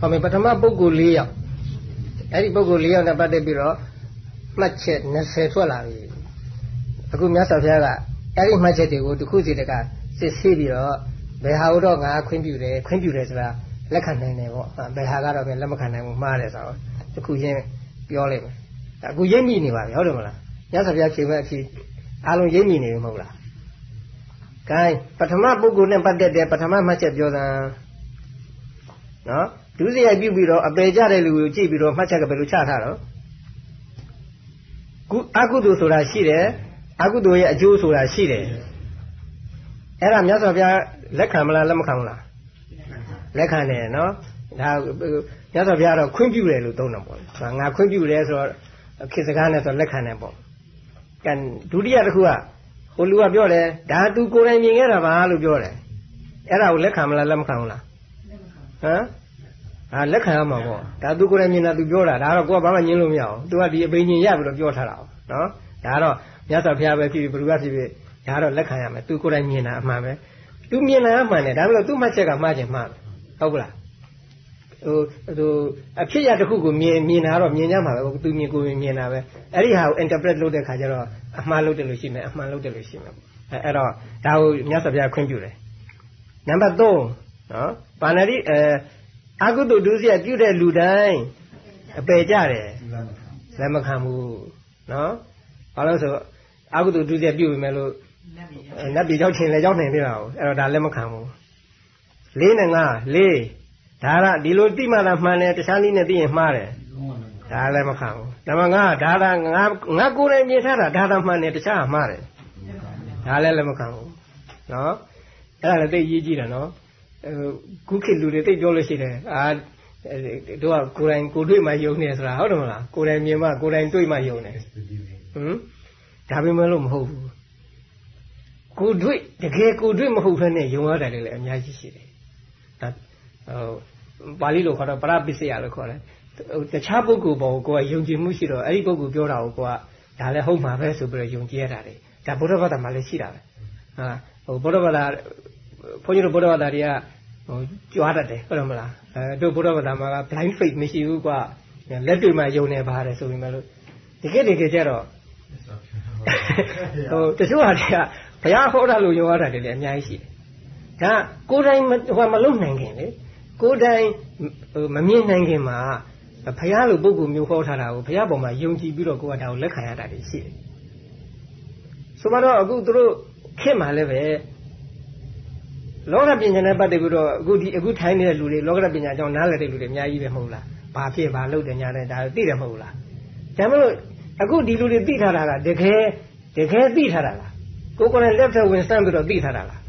ဟောမယ်ပထမပုဂ္ဂိုလ်၄ယောက်အဲ့ဒီပုဂ္ဂိုလ်၄ယောက်နဲ့ပတ်သက်ပြီးတော့မှတ်ချက်20ထွက်လာပြီအခုမြတ်စွာဘုရားကအဲ့ဒီမှတ်ချက်တွေကိုတစ်ခုစီတကစစ်ဆေးပြီးတော့ဘယ်ဟာတော့ငါခွင့်ပြုတယ်ခွင့်ပြုတယ်ဆိုတာလက်ခံနိုင်တယ်ပေါ့ဘယ်ဟာကတော့ပြန်လက်မခံနိုင်ဘူးမှားတယ်ဆိုတော့တစ်ခုချင်းပြောလိုက်မယ်အခုရိပ်မိနေပါပြီဟုတ်တယ်မလားမြတ်စွာဘုရားဖြေမဲ့အဖြစ်အားလုံးရိပ်မိနေပြီမဟုတ်လား gain ပထမပုဂ္ဂိုလ်နဲ့ပတ်သက်တဲ့ပထမမှတ်ချက်ပြောတာနော် ဒုစရိုက်ပြုပြီးတော့အပေကြတဲ့လူကိုကြည့်ပြီးတော့မှတ်ချက်ကဘယ်လိုချထားတော့ကုအကုသိုလ်ဆိုတာရှိတယ်အကုသိုလ်ရဲ့အကျိုးဆိုတာရှိတယ်အဲ့ဒါမြတ်စွာဘုရားလက်ခံမလားလက်မခံဘူးလားလက်ခံတယ်နော်ဒါမြတ်စွာဘုရားတော့ခွင့်ပြုတယ်လို့သုံးတာပေါ့ငါခွင့်ပြုတယ်ဆိုတော့ခေတ်စကားနဲ့ဆိုလက်ခံတယ်ပေါ့ကံဒုတိယတစ်ခုကဟိုလူကပြောတယ်ဒါသူကိုယ်တိုင်မြင်ခဲ့တာပါလို့ပြောတယ်အဲ့ဒါကိုလက်ခံမလားလက်မခံဘူးလားဟမ် အာလက်ခံရမှာပေါ့ဒါသူကိုယ်တိုင်မြင်တာသူပြောတာဒါတော့ကိုကဘာမှညင်းလို့မရအောင်သူကဒီအပိညင်ရပြီးတော့ပြောထားတာနော်ဒါတော့မြတ်စွာဘုရားပဲဖြစ်ဖြစ်ဘုရားဖြစ်ဖြစ်ဒါတော့လက်ခံရမယ်သူကိုယ်တိုင်မြင်တာအမှန်ပဲသူမြင်တာအမှန်တယ်ဒါပေမဲ့သူ့မှတ်ချက်ကမှားချင်မှားဟုတ်ကလားဟိုဟိုအဖြစ်ရတစ်ခုကိုမြင်မြင်တာတော့မြင်ကြမှာပဲသူမြင်ကိုမြင်တာပဲအဲ့ဒီဟာကို interpret လုပ်တဲ့ခါကျတော့အမှားလုပ်တယ်လို့ရှိမယ်အမှန်လုပ်တယ်လို့ရှိမယ်အဲအဲ့တော့ဒါကိုမြတ်စွာဘုရားခွင့်ပြုတယ်နံပါတ်3နော်ပါဏာတိအဲ အကုသိုလ်ဒုစရိုက်ပြုတဲ့လူတိုင်းအပယ်ကြတယ်လက်မခံဘူးနော်ဘာလို့ဆိုအကုသိုလ်ဒုစရိုက်ပြုပြီမဲ့လို့နတ်ပြည်ရောက်ချင်းလည်းရောက်နေသေးတာကိုအဲ့တော့ဒါလက်မခံဘူး၄နဲ့၅၄ဒါကဒီလိုတိမှလာမှန်တယ်တခြားနည်းနဲ့သိရင်မှားတယ်ဒါလည်းမခံဘူးနံပါတ်5ဒါကငါငါကိုယ်တိုင်မြင်ထားတာဒါသာမှန်တယ်တခြားမှားတယ်ဒါလည်းလည်းမခံဘူးနော်အဲ့ဒါလည်းသိရေးကြည့်တယ်နော် ခုခေတ်လူတွေသိပြောလို့ရှိတယ်အာတို့ကကိုယ်တိုင်ကိုတွေ့မှယုံနေဆိုတာဟုတ်တယ်မလားကိုယ်တိုင်မြင်မှကိုယ်တိုင်တွေ့မှယုံနေဟမ်ဒါပေမဲ့လို့မဟုတ်ဘူးကိုတွေ့တကယ်ကိုတွေ့မဟုတ်ဘဲနဲ့ယုံရတယ်လည်းအများကြီးရှိတယ်ဒါဟိုပါဠိလိုခေါ်တော့ပရပိစယလို့ခေါ်တယ်တခြားပုဂ္ဂိုလ်ပေါ်ကိုကိုယ်ကယုံကြည်မှုရှိတော့အဲ့ဒီပုဂ္ဂိုလ်ပြောတာကိုကိုကဒါလည်းဟုတ်မှာပဲဆိုပြီးတော့ယုံကြည်ရတာလေဒါဘုရားဘာသာမှာလည်းရှိတာပဲဟာဟိုဘုရားဘာသာ ဘုန်းကြီးတို့ဘုရားဘာသာတွေကဟိုကြွားတတ်တယ်ဟုတ်တယ်မလားအဲတို့ဘုရားဘာသာမှာက blind faith မရှိဘူးကွာလက်တွေ့မှာယုံနေပါတယ်ဆိုပြီးမှလို့တကယ်တကယ်ကျတော့ဟိုတချို့ဟာတွေကဘုရားဟောတာလို့ယုံရတာတွေလည်းအများကြီးရှိတယ်ဒါကိုယ်တိုင်ဟိုမလုံနိုင်ခင်လေကိုယ်တိုင်မမြင်နိုင်ခင်မှာဘုရားလိုပုဂ္ဂိုလ်မျိုးဟောထားတာကိုဘုရားပေါ်မှာယုံကြည်ပြီးတော့ကိုယ်ကဒါကိုလက်ခံရတာတွေရှိတယ်ဆိုတော့အခုသူတို့ခင်မှလည်းပဲ လောကပညာနဲ့ပတ်သက်ပြီးတော့အခုဒီအခုထိုင်းနေတဲ့လူတွေလောကပညာကြောင့်နားလည်တဲ့လူတွေအများကြီးပဲမဟုတ်လားဘာဖြစ်ဘာလုပ်တယ်ညာတယ်ဒါသိတယ်မဟုတ်လားဒါမှမဟုတ်အခုဒီလူတွေသိထားတာကတကယ်တကယ်သိထားတာလားကိုယ်ကလည်းလက်ထဝင်စမ်းပြီးတော့သိထားတာလား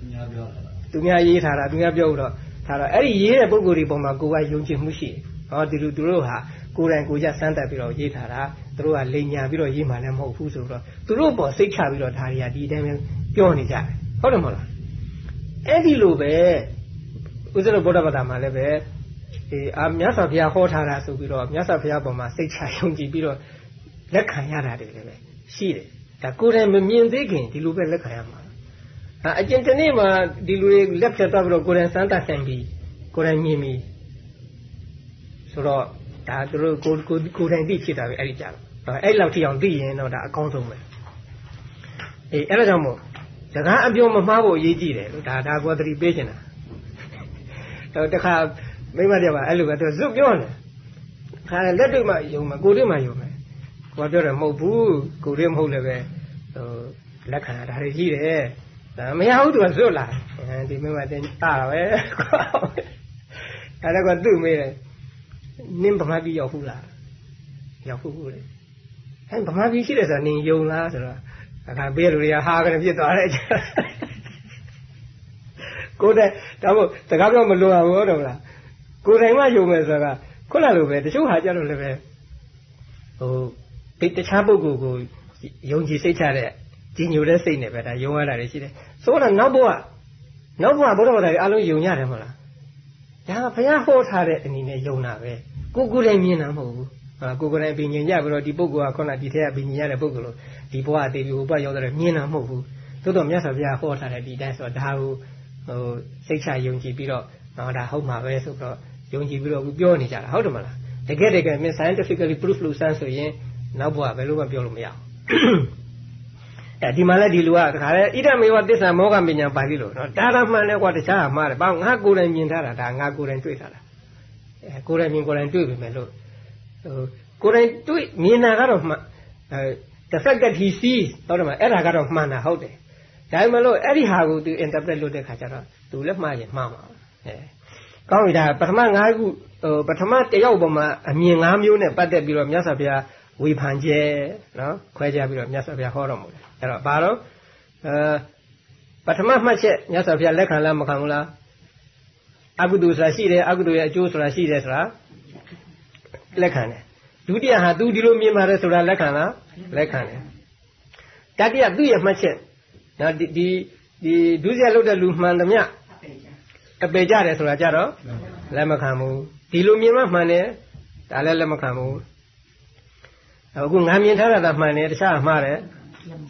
သူများရေးထားတာသူများပြောတော့ထားတော့အဲ့ဒီရေးတဲ့ပုံကိုယ်တွေပုံမှာကိုယ်ကယုံကြည်မှုရှိတယ်ဟောဒီလူသူတို့ဟာကိုယ်တိုင်ကိုယ်ကျစမ်းတက်ပြီးတော့ရေးထားတာသူတို့ကလိန်ညာပြီးတော့ရေးမှလည်းမဟုတ်ဘူးဆိုတော့သူတို့ပေါ်စိတ်ချပြီးတော့ဒါတွေကဒီအတိုင်းပဲပြောနေကြတယ်ဟုတ်တယ်မဟုတ်လား အဲ့ဒီလိုပဲဥစ္စရဗုဒ္ဓဘာသာမှာလည်းပဲအေးအာမြတ်စွာဘုရားဟောထားတာဆိုပြီးတော့မြတ်စွာဘုရားပေါ်မှာစိတ်ချယုံကြည်ပြီးတော့လက်ခံရတာတွေလည်းပဲရှိတယ်ဒါကိုယ်တိုင်မမြင်သေးခင်ဒီလိုပဲလက်ခံရမှာအကျဉ်းတနေ့မှာဒီလူတွေလက်ဖြတ်သွားပြီးတော့ကိုယ်တိုင်စမ်းသပ်ဆိုင်ပြီးကိုယ်တိုင်မြင်ပြီးဆိုတော့ဒါသူတို့ကိုကိုကိုယ်တိုင်သိဖြစ်တာပဲအဲ့ဒီကြတော့အဲ့လောက်ထိအောင်သိရင်တော့ဒါအကောင်းဆုံးပဲအေးအဲ့ဒါကြောင့်မို့ စကားအပြောမမှားဖို့အရေးကြီးတယ်လို့ဒါဒါကိုသတိပေးချင်တာတော့တခါမိမတရားပါအဲ့လိုပဲသူဇွတ်ပြောနေခါလက်တွေ့မှယုံမှာကိုယ်တွေ့မှယုံမယ်ကိုကပြောတယ်မဟုတ်ဘူးကိုယ်တွေ့မဟုတ်လည်းပဲဟိုလက်ခံတာတွေကြီးတယ်ဒါမရဘူးသူကဇွတ်လာဒီမိမတင်တာပဲအဲ့ဒါကသူ့မေးတယ်နင်းဗမာပြည်ရောက်ဘူးလားရောက်ဘူးလေအဲဗမာပြည်ရှိတယ်ဆိုတာနင်ယုံလားဆိုတော့ အခါပေးလူတွေကဟာကနေပြစ်သွားတယ်ကိုယ်တိုင်ဒါမို့တကားပြောမလို့ရဘူးဟုတ်တယ်မလားကိုယ်တိုင်မှယုံမယ်ဆိုတာခုနလိုပဲတချို့ဟာကြတော့လည်းပဲဟိုဒီတခြားပုဂ္ဂိုလ်ကိုယုံကြည်စိတ်ချတဲ့ကြီးညိုတဲ့စိတ်နဲ့ပဲဒါယုံရတာတွေရှိတယ်ဆိုတော့နောက်ဘဝနောက်ဘဝဘုရားဘာသာတွေအလုံးယုံရတယ်မဟုတ်လားဒါကဘုရားဟောထားတဲ့အနေနဲ့ယုံတာပဲကိုကိုယ်တိုင်မြင်တာမဟုတ်ဘူး ကိုကိုယ်တိုင်ပင်ញင်ကြပြီးတော့ဒီပုဂ္ဂိုလ်ကခုနဒီထက်ကပင်ញင်ရတဲ့ပုဂ္ဂိုလ်လို့ဒီဘဝအသေးပြီးဟိုဘက်ရောက်တဲ့မြင်တာမဟုတ်ဘူးသို့တော့မြတ်စွာဘုရားဟောထားတဲ့ဒီတိုင်းဆိုတော့ဒါကိုဟိုစိတ်ချယုံကြည်ပြီးတော့ဟောဒါဟုတ်မှာပဲဆိုတော့ယယုံကြည်ပြီးတော့အခုပြောနေကြတာဟုတ်တယ်မလားတကယ်တကယ်မင်း scientifically proof လို့စမ်းဆိုရင်နောက်ဘဝဘယ်လိုမှပြောလို့မရဘူးအဲဒီမှာလည်းဒီလူကတခါလေဣဒမေဝသစ္စာမောဟပညာပါဠိလို့နော်ဒါရမှန်လဲကွာတခြားမှားတယ်ဘာငါကိုယ်တိုင်မြင်ထားတာဒါငါကိုယ်တိုင်တွေ့ထားတာအဲကိုယ်တိုင်မြင်ကိုယ်တိုင်တွေ့ပြီမယ်လို့ဟို ကိုယ်တိုင်တွေ့မြင်တာကတော့မှအဲ the fact that he sees ဟုတ်တယ်မအဲ့ဒါကတော့မှန်တာဟုတ်တယ်ဒါပေမဲ့လို့အဲ့ဒီဟာကိုသူ interpret လုပ်တဲ့ခါကျတော့သူလည်းမှားရင်မှားမှာအဲကောင်းပြီဒါပထမ၅ခုဟိုပထမတယောက်ပေါ်မှာအမြင်၅မျိုးနဲ့ပတ်သက်ပြီးတော့မြတ်စွာဘုရားဝေဖန်ကျဲနော်ခွဲခြားပြီးတော့မြတ်စွာဘုရားဟောတော်မူတယ်အဲ့တော့ဘာတော့အဲပထမမှတ်ချက်မြတ်စွာဘုရားလက်ခံလားမခံဘူးလားအကုသိုလ်ဆိုတာရှိတယ်အကုသိုလ်ရဲ့အကျိုးဆိုတာရှိတယ်ဆိုတာ လက်ခံတယ်ဒုတိယဟာသူဒီလိုမြင်ပါတယ်ဆိုတာလက်ခံလားလက်ခံတယ်တတိယသူ့ရဲ့မှတ်ချက်နော်ဒီဒီဒီဒုစရလုတ်တဲ့လူမှန်သမျှအပေကြတယ်ဆိုတာကြတော့လက်မခံဘူးဒီလိုမြင်မှမှန်တယ်ဒါလည်းလက်မခံဘူးအခုငါမြင်ထားတာမှန်တယ်တခြားမှားတယ်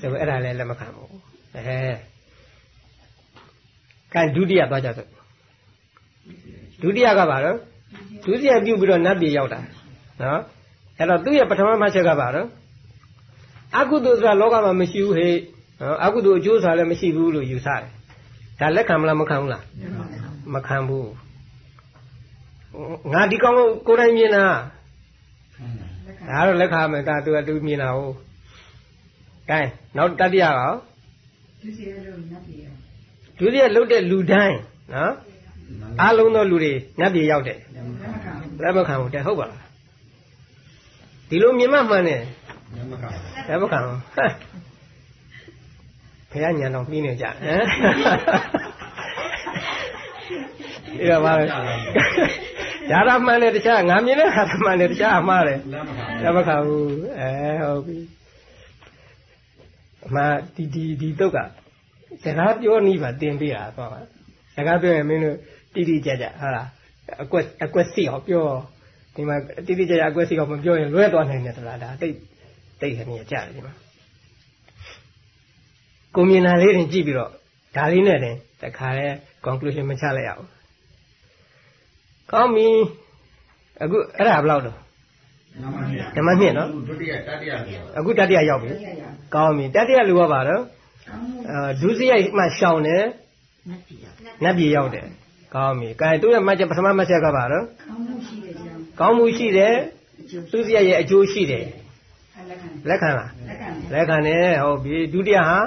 ဆိုအဲ့ဒါလည်းလက်မခံဘူးအဲကဲဒုတိယသွားကြစို့ဒုတိယကဘာလို့ဒုတိယပြုတ်ပြီးတော့နတ်ပြည်ရောက်တာ နော်အဲ့တော့သူ့ရဲ့ပထမမှတ်ချက်ကဘာလို့အကုသိုလ်ဆိုတာလောကမှာမရှိဘူးဟဲ့နော်အကုသိုလ်အကျိုးဆိုတာလည်းမရှိဘူးလို့ယူဆတယ်ဒါလက်ခံမလားမခံဘူးလားမခံဘူးငါဒီကောင်ကိုယ်တိုင်မြင်တာဒါတော့လက်ခံမယ်ကသူကသူမြင်တာဟုတ်ကဲနောက်တတိယရောဒုတိယလုံးနတ်ပြည်ရောက်ဒုတိယလုတ်တဲ့လူတိုင်းနော်အားလုံးသောလူတွေနတ်ပြည်ရောက်တယ်လက်မခံဘူးတဲ့ဟုတ်ပါလား ဒီလိုမြင်မှမှန်တယ်လက်မခံလက်မခံဟမ်ဘုရားညာတော်ပြီးနေကြဟမ်ဒီတော့ပါလေဓာရမှန်တယ်တခြားငါမြင်တဲ့ဟာမှန်တယ်တခြားအမှားတယ်လက်မခံဘူးအဲဟုတ်ပြီအမှဒီဒီဒီတုတ်ကစကားပြောနီးပါတင်ပေးတာတော့စကားပြောရင်မင်းတို့တိတိကျကျဟုတ်လားအကွက်အကွက်စီအောင်ပြော ဒီမှာတိတိကျကျအကွက်စီအောင်မပြောရင်လွဲသွားနိုင်တယ်သလားဒါတိတ်တိတ်ခဏကြတယ်ဒီမှာကိုမြင်တာလေးတင်ကြည့်ပြီးတော့ဒါလေးနဲ့တင်တခါလဲ conclusion မချလိုက်ရဘူးကောင်းပြီအခုအဲ့ဒါဘယ်လောက်တော့ဓမ္မနှစ်နော်ဒုတိယတတိယအခုတတိယရောက်ပြီကောင်းပြီတတိယလူကပါတော့အာဒုစရိုက်မှရှောင်တယ်နတ်ပြည်ရောက်တယ်ကောင်းပြီကဲသူ့ရဲ့မှတ်ချက်ပထမမှတ်ချက်ကပါတော့ ကောင်းမှုရှိတယ်သူစရိုက်ရဲ့အကျိုးရှိတယ်လက်ခံလားလက်ခံတယ်ဟုတ်ပြီဒုတိယဟာ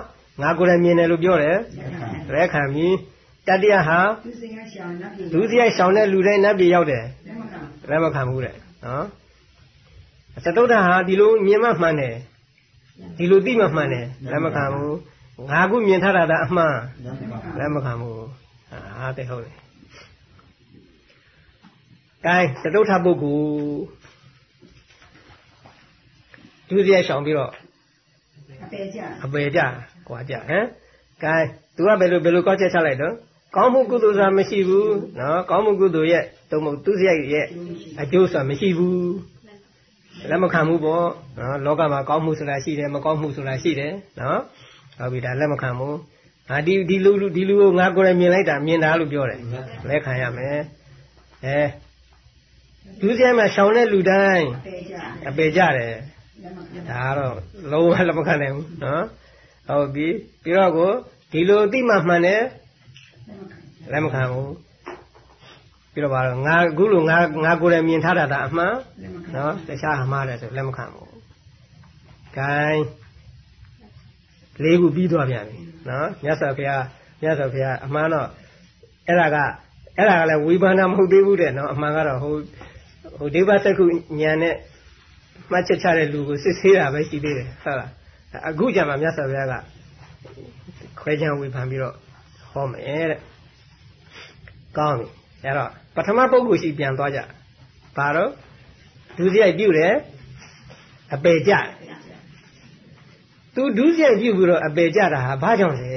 ငါကိုယ်တိုင်မြင်တယ်လို့ပြောတယ်လက်ခံပြီတတိယဟာဒုစရိုက်ရှောင်တဲ့လူတိုင်းနတ်ပြည်ရောက်တယ်လက်မခံဘူးတဲ့နော်သတုဒ္ဓဟာဒီလိုမြင်မှမှန်တယ်ဒီလိုသိမှမှန်တယ်လက်မခံဘူးငါခုမြင်ထားတာဒါအမှန်လက်မခံဘူးဟာတဲ့ဟုတ်တယ် ကဲသတုဋ္ဌပုဂ္ဂိုလ်ဒုစရိုက်ရှောင်ပြီးတော့အပေကြအပေကြကွာကြဟမ်ကဲ तू ကဘယ်လိုဘယ်လိုကောက်ချက်ချလိုက်တော့ကောင်းမှုကုသိုလ်ဆိုတာမရှိဘူးနော်ကောင်းမှုကုသိုလ်ရဲ့တုံ့မသူစရိုက်ရဲ့အကျိုးဆိုတာမရှိဘူးလက်မခံဘူးပေါ့နော်လောကမှာကောင်းမှုဆိုတာရှိတယ်မကောင်းမှုဆိုတာရှိတယ်နော်ဟုတ်ပြီဒါလက်မခံဘူးဟာဒီဒီလူဒီလူကိုငါကိုယ်တိုင်မြင်လိုက်တာမြင်တာလို့ပြောတယ်လက်ခံရမယ်အဲ ဒုစရိုက်မှာရှောင်တဲ့လူတိုင်းအပေကြတယ်ဒါကတော့လုံးဝလက်မခံနိုင်ဘူးနော်ဟုတ်ပြီပြီးတော့ကိုဒီလိုအတိမှမှန်တယ်လက်မခံဘူးပြီးတော့ဘာလို့ငါအခုလိုငါငါကိုယ်တိုင်မြင်ထားတာဒါအမှန်နော်တခြားအမှားတယ်ဆိုလက်မခံဘူးဂိုင်းလေးခုပြီးသွားပြန်ပြီနော်မြတ်စွာဘုရားမြတ်စွာဘုရားအမှန်တော့အဲ့ဒါကအဲ့ဒါကလည်းဝိပန္နမဟုတ်သေးဘူးတဲ့နော်အမှန်ကတော့ဟို ဟိုဒေဝသက္ခုညံနဲ့မှတ်ချက်ချတဲ့လူကိုစစ်ဆေးတာပဲရှိသေးတယ်ဟုတ်လားအခုကြမှာမြတ်စွာဘုရားကခွဲခြားဝေဖန်ပြီးတော့ဟောမယ်တဲ့ကောင်းပြီအဲ့တော့ပထမပုဂ္ဂိုလ်ရှိပြန်သွားကြဘာတော့ဒုစရိုက်ပြုတယ်အပေကြတယ်သူဒုစရိုက်ပြုပြီးတော့အပေကြတာဟာဘာကြောင့်လဲ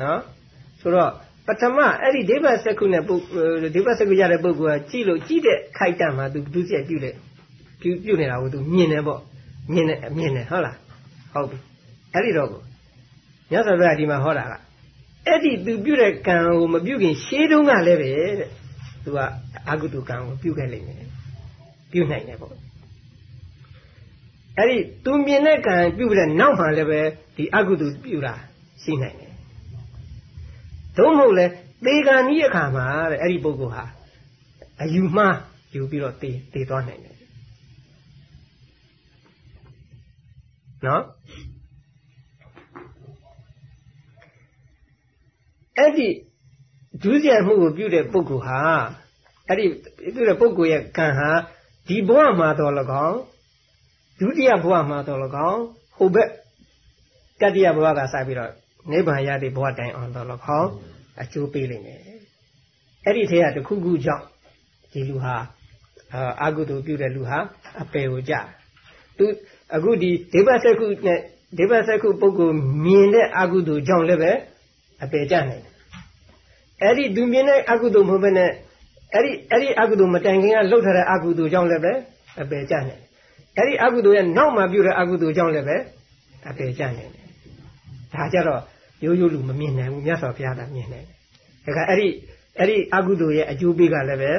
နော်ဆိုတော့ ပထမအဲ့ဒီဒိဗ္ဗစက္ခုနဲ့ပုဒိဗ္ဗစက္ခုရတဲ့ပုဂ္ဂိုလ်ကကြည့်လို့ကြည့်တဲ့ခိုက်တံမှာသူဒုစရိုက်ပြုတယ်ပြုပြုနေတာကိုသူမြင်တယ်ပေါ့မြင်တယ်မြင်တယ်ဟုတ်လားဟုတ်ပြီအဲ့ဒီတော့ကိုမြတ်စွာဘုရားဒီမှာဟောတာကအဲ့ဒီသူပြုတဲ့ကံကိုမပြုခင်ရှေးတုန်းကလည်းပဲတဲ့သူကအကုသိုလ်ကံကိုပြုခဲ့လိမ့်မယ်ပြုနိုင်တယ်ပေါ့အဲ့ဒီသူမြင်တဲ့ကံပြုတဲ့နောက်မှလည်းပဲဒီအကုသိုလ်ပြုတာရှိနိုင်တယ် သို့မဟုတ်လဲသေကံကြီးအခါမှာတဲ့အဲ့ဒီပုဂ္ဂိုလ်ဟာအယူမှားယူပြီးတော့သေသေသွားနိုင်တယ်နော်အဲ့ဒီဒုစရိုက်မှုကိုပြုတဲ့ပုဂ္ဂိုလ်ဟာအဲ့ဒီပြုတဲ့ပုဂ္ဂိုလ်ရဲ့ကံဟာဒီဘဝမှာတော့၎င်းဒုတိယဘဝမှာတော့၎င်းဟိုဘက်တတိယဘဝကစပြီးတော့ နိဗ္ဗာန်ရတဲ့ဘဝတိုင်အောင်တော့၎င်းအကျိုးပေးလိမ့်မယ်အဲ့ဒီထဲကတစ်ခုခုကြောင့်ဒီလူဟာအာဂုတုပြုတဲ့လူဟာအပယ်ကိုကြသူအခုဒီဒေဝစက္ခုနဲ့ဒေဝစက္ခုပုဂ္ဂိုလ်မြင်တဲ့အာဂုတုကြောင့်လည်းပဲအပယ်ကြနိုင်တယ်အဲ့ဒီသူမြင်တဲ့အကုသိုလ်မဟုတ်ဘဲနဲ့အဲ့ဒီအဲ့ဒီအကုသိုလ်မတိုင်ခင်ကလှုပ်ထားတဲ့အကုသိုလ်ကြောင့်လည်းပဲအပယ်ကြနိုင်တယ်အဲ့ဒီအကုသိုလ်ရဲ့နောက်မှပြုတဲ့အကုသိုလ်ကြောင့်လည်းပဲအပယ်ကြနိုင်တယ်ဒါကြတော့ ရိုးရိုးလူမမြင်နိုင်ဘူးမြတ်စွာဘုရားကမြင်နိုင်တယ်ဒါကအဲ့ဒီအဲ့ဒီအကုသိုလ်ရဲ့အကျိုးပေးကလည်းပဲ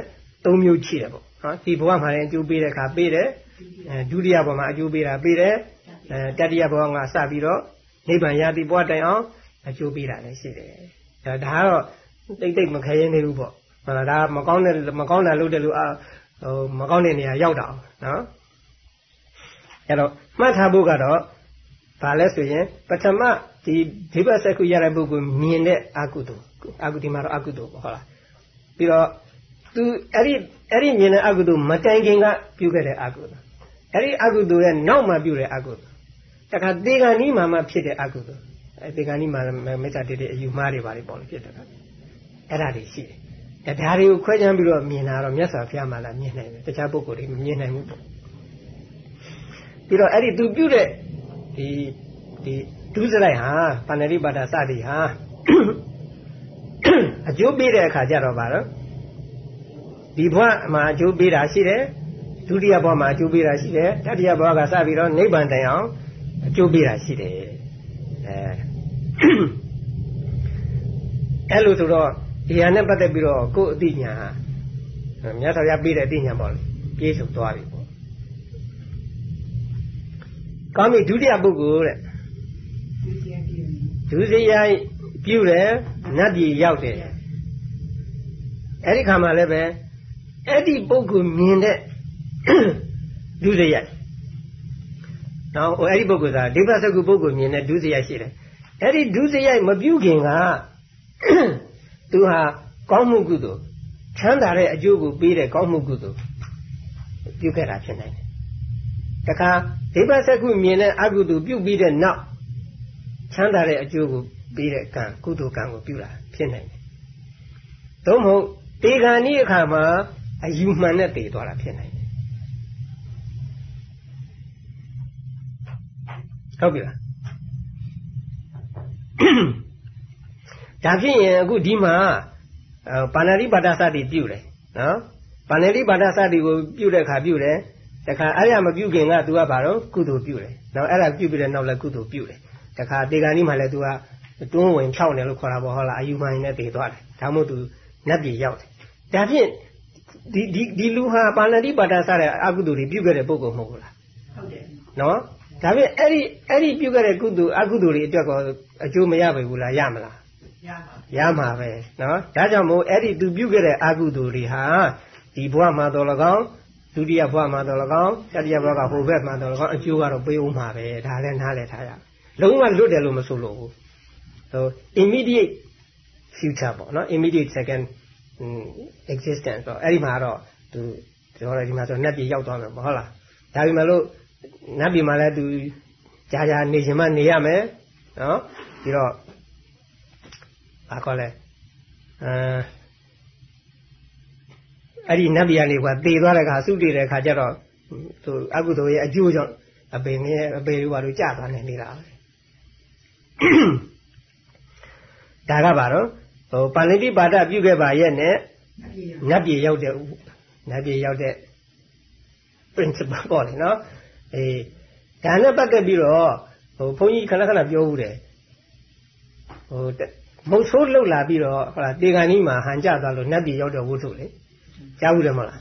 ၃မျိုးရှိတယ်ပေါ့နော်ဒီဘဝမှာလည်းအကျိုးပေးတဲ့အခါပေးတယ်အဲဒုတိယဘဝမှာအကျိုးပေးတာပေးတယ်အဲတတိယဘဝကစပြီးတော့နိဗ္ဗာန်ရသည်ဘဝတိုင်အောင်အကျိုးပေးတာလည်းရှိတယ်ဒါဒါကတော့တိတ်တိတ်မခဲရင်နေဘူးပေါ့ဟုတ်လားဒါမကောင်းတဲ့မကောင်းတာလုပ်တဲ့လူအဟိုမကောင်းတဲ့နေရာရောက်တာနော်အဲ့တော့မှတ်ထားဖို့ကတော့ဘာလဲဆိုရင်ပထမ ဒီဒီဘက်ဆက်ခုရတဲ့ပုဂ္ဂိုလ်မြင်တဲ့အကုသိုလ်အကုဒီမှာတော့အကုသိုလ်ပေါ့ဟုတ်လားပြီးတော့သူအဲ့ဒီအဲ့ဒီမြင်တဲ့အကုသိုလ်မတိုင်ခင်ကပြုခဲ့တဲ့အကုသိုလ်အဲ့ဒီအကုသိုလ်ရဲ့နောက်မှပြုတဲ့အကုသိုလ်တခါတေဂာနီးမှာမှဖြစ်တဲ့အကုသိုလ်အဲတေဂာနီးမှာမေတ္တာတည်းအယူမှားတွေပါလေပေါ့လေဖြစ်တယ်အဲ့ဒါတွေရှိတယ်ဒါတွေကိုခွဲခြမ်းပြီးတော့မြင်တာတော့မြတ်စွာဘုရားမှလာမြင်နိုင်တယ်တခြားပုဂ္ဂိုလ်တွေမမြင်နိုင်ဘူးပေါ့ပြီးတော့အဲ့ဒီသူပြုတဲ့ဒီဒီ ဒုစရိုက်ဟာပါဏိပါဒစသည်ဟာအကျိုးပေးတဲ့အခါကျတော့ဗါတော့ဒီဘဝမှာအကျိုးပေးတာရှိတယ်ဒုတိယဘဝမှာအကျိုးပေးတာရှိတယ်တတိယဘဝကစပြီးတော့နိဗ္ဗာန်တိုင်အောင်အကျိုးပေးတာရှိတယ်အဲအဲ့လိုဆိုတော့ဒီဟာနဲ့ပတ်သက်ပြီးတော့ကိုယ်အသိဉာဏ်ဟာမြတ်စွာဘုရားပေးတဲ့အသိဉာဏ်ပေါ့လေပြည့်စုံသွားပြီပေါ့ကောင်းပြီဒုတိယပုဂ္ဂိုလ်တဲ့ ဒုစရိုက်ပြုတယ်နတ်ပြည်ရောက်တယ်အဲ့ဒီခါမှလည်းပဲအဲ့ဒီပုဂ္ဂိုလ်မြင်တဲ့ဒုစရိုက်နော်အဲ့ဒီပုဂ္ဂိုလ်သာဒိဗ္ဗစကုပုဂ္ဂိုလ်မြင်တဲ့ဒုစရိုက်ရှိတယ်အဲ့ဒီဒုစရိုက်မပြုခင်ကသူဟာကောင်းမှုကုသိုလ်ချမ်းသာတဲ့အကျိုးကိုပေးတဲ့ကောင်းမှုကုသိုလ်ပြုခဲ့တာဖြစ်နိုင်တယ်။တခါဒိဗ္ဗစကုမြင်တဲ့အကုသိုလ်ပြုပြီးတဲ့နောက် ချမ်းသာတဲ့အကျိုးကိုပေးတဲ့ကံကုသိုလ်ကံကိုပြုတာဖြစ်နိုင်တယ်။သို့မဟုတ်တေဂာနိအခါမှာအယူမှန်နဲ့တည်သွားတာဖြစ်နိုင်တယ်။ဟုတ်ပြီလား။ဒါဖြစ်ရင်အခုဒီမှာပါဏာတိပါဒစတိပြုတယ်နော်ပါဏာတိပါဒစတိကိုပြုတဲ့အခါပြုတယ်တခါအဲ့ရမပြုခင်က तू ကဘာတော့ကုသိုလ်ပြုတယ်နော်အဲ့ဒါပြုပြီးတဲ့နောက်လည်းကုသိုလ်ပြုတယ် တခါတေဂာနီမှာလည်း तू ကတွန်းဝင်ဖြောက်တယ်လို့ခေါ်တာပေါ့ဟုတ်လားအယူမိုင်းနဲ့တည်သွားတယ်ဒါမှမဟုတ် तू နတ်ပြည်ရောက်တယ်ဒါဖြင့်ဒီဒီဒီလူဟာပါဏာတိပါဒစတဲ့အကုသိုလ်တွေပြုခဲ့တဲ့ပုဂ္ဂိုလ်မဟုတ်ဘူးလားဟုတ်တယ်နော်ဒါဖြင့်အဲ့ဒီအဲ့ဒီပြုခဲ့တဲ့ကုသိုလ်အကုသိုလ်တွေအတွက်ကောအကျိုးမရပါဘူးလားရမလားရမှာပဲနော်ဒါကြောင့်မို့အဲ့ဒီသူပြုခဲ့တဲ့အာဟုသူတွေဟာဒီဘဝမှာတော်၎င်းဒုတိယဘဝမှာတော်၎င်းတတိယဘဝကဟိုဘက်မှာတော်၎င်းအကျိုးကတော့ပေးဦးမှာပဲဒါလည်းနားလည်ထားရ လုံးဝလွတ်တယ်လို့မဆိုလို့ဘူးဟို immediate future ပေါ့နော် immediate second existence တော့အဲ့ဒီမှာတော့သူပြောတယ်ဒီမှာဆိုနတ်ပြည်ရောက်သွားမယ်ပေါ့ဟုတ်လားဒါပေမဲ့လို့နတ်ပြည်မှာလည်းသူကြာကြာနေရှင်မနေရမယ်နော်ပြီးတော့ဘာခေါ်လဲအဲအဲ့ဒီနတ်ပြည်ကနေကတေသွားတဲ့ခါစုတည်တဲ့ခါကျတော့သူအကုသိုလ်ရဲ့အကျိုးကြောင့်အပေနဲ့အပေတွေဘာလို့ကြာသွားနေနေတာပဲ ဒါကဘာတော့ဟိုပါဠိတိပါဒပြုခဲ့ပါရဲ့နဲ့နတ်ပြည်ရောက်တဲ့နတ်ပြည်ရောက်တဲ့ principle ပေါ့လေနော်အေးဒါနဲ့ပတ်သက်ပြီးတော့ဟိုဘုန်းကြီးခဏခဏပြောဦးတယ်ဟိုမုတ်ဆိုးလှုပ်လာပြီးတော့ဟုတ်လားတေဂန်ကြီးမှာဟန်ကြသွားလို့နတ်ပြည်ရောက်တဲ့ဝုထုလေကြားဘူးတယ်မဟုတ်လား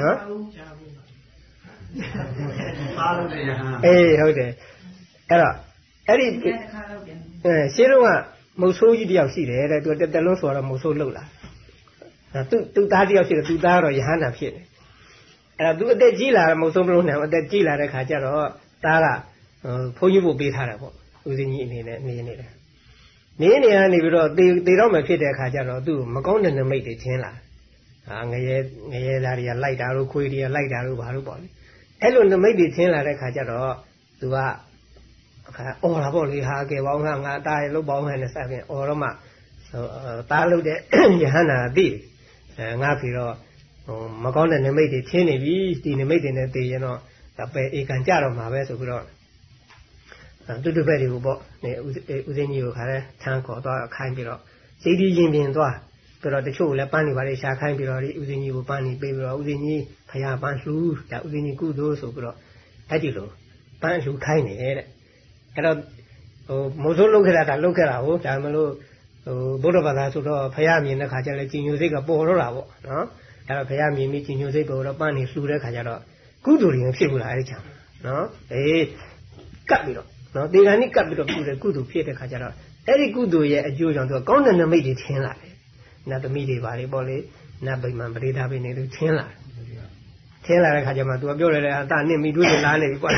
နော်အားလုံးတရားဟန်အေးဟုတ်တယ်အဲ့တော့ အဲ့ဒီအဲရှင်းတော့ကမုတ်ဆိုးကြီးတယောက်ရှိတယ်တဲ့သူတက်တက်လုံးဆိုတော့မုတ်ဆိုးလှုပ်လာသူသူသားတယောက်ရှိတယ်သူသားကတော့ယဟန္တာဖြစ်တယ်အဲ့တော့သူအသက်ကြီးလာတယ်မုတ်ဆိုးမလို့နဲ့အသက်ကြီးလာတဲ့ခါကျတော့သားကဘုန်းကြီးဖို့ပေးထားတယ်ပေါ့ဦးစင်းကြီးအနေနဲ့နေနေတယ်နေနေရနေပြီးတော့သေသေတော့မှဖြစ်တဲ့အခါကျတော့သူ့မကောင်းတဲ့နမိတ်တွေချင်းလာအာငရဲငရဲသားတွေကလိုက်တာတို့ခွေးတွေကလိုက်တာတို့ဘာလို့ပေါ့လေအဲ့လိုနမိတ်တွေချင်းလာတဲ့အခါကျတော့သူက အခါအော်လာပေါ့လေဟာကဲပေါင်းငါငါတားရလို့ပေါင်းဟဲ့နဲ့စပြင်အော်တော့မှတားလို့တဲ့ယဟန္တာသိတယ်အဲငါပြီတော့ဟိုမကောင်းတဲ့နမိတ်တွေချင်းနေပြီဒီနမိတ်တွေနဲ့သိရင်တော့ဒါပဲဧကန်ကြတော့မှာပဲဆိုပြီးတော့တူတူပဲတွေကိုပေါ့နေဦးစင်းကြီးကိုခါလဲထမ်းခေါ်သွားခိုင်းပြီးတော့စိတ်ကြီးရင်ပြင်သွားပြီးတော့တချို့လည်းပန်းနေပါလေရှာခိုင်းပြီးတော့ဒီဦးစင်းကြီးကိုပန်းနေပေးပြီးတော့ဦးစင်းကြီးဖရာပန်းလှူဒါဦးစင်းကြီးကုသိုလ်ဆိုပြီးတော့အဲ့ဒီလိုပန်းလှူခိုင်းနေတဲ့ အဲ့တော့ဟိုမိုးစိုးလုတ်ခဲ့တာဒါလုတ်ခဲ့တာဟုတ်ဒါမလို့ဟိုဗုဒ္ဓဘာသာဆိုတော့ဖရာမြင်တဲ့ခါကျလည်းကြည်ညိုစိတ်ကပေါ်တော့တာပေါ့နော်အဲ့တော့ဖရာမြင်ပြီးကြည်ညိုစိတ်ပေါ်တော့ပန်းနေလှူတဲ့ခါကျတော့ကုသိုလ်ရင်ဖြစ်ဘူးလားအဲ့ဒီချမ်းနော်အေးကပ်ပြီးတော့နော်ဒေဂန်နိကပ်ပြီးတော့ပြုတဲ့ကုသိုလ်ဖြစ်တဲ့ခါကျတော့အဲ့ဒီကုသိုလ်ရဲ့အကျိုးကြောင့်သူကကောင်းတဲ့နမိတ်တွေထင်းလာတယ်နတ်သမီးတွေပါလေပေါ့လေနတ်ဗိမာန်ပရိသတ်ပိနေသူထင်းလာတယ် ထင်းလာတဲ့ခါကျမှ तू ပြောတယ်လေအတာနင့်မိတွေးချင်လာနေပြီကွာ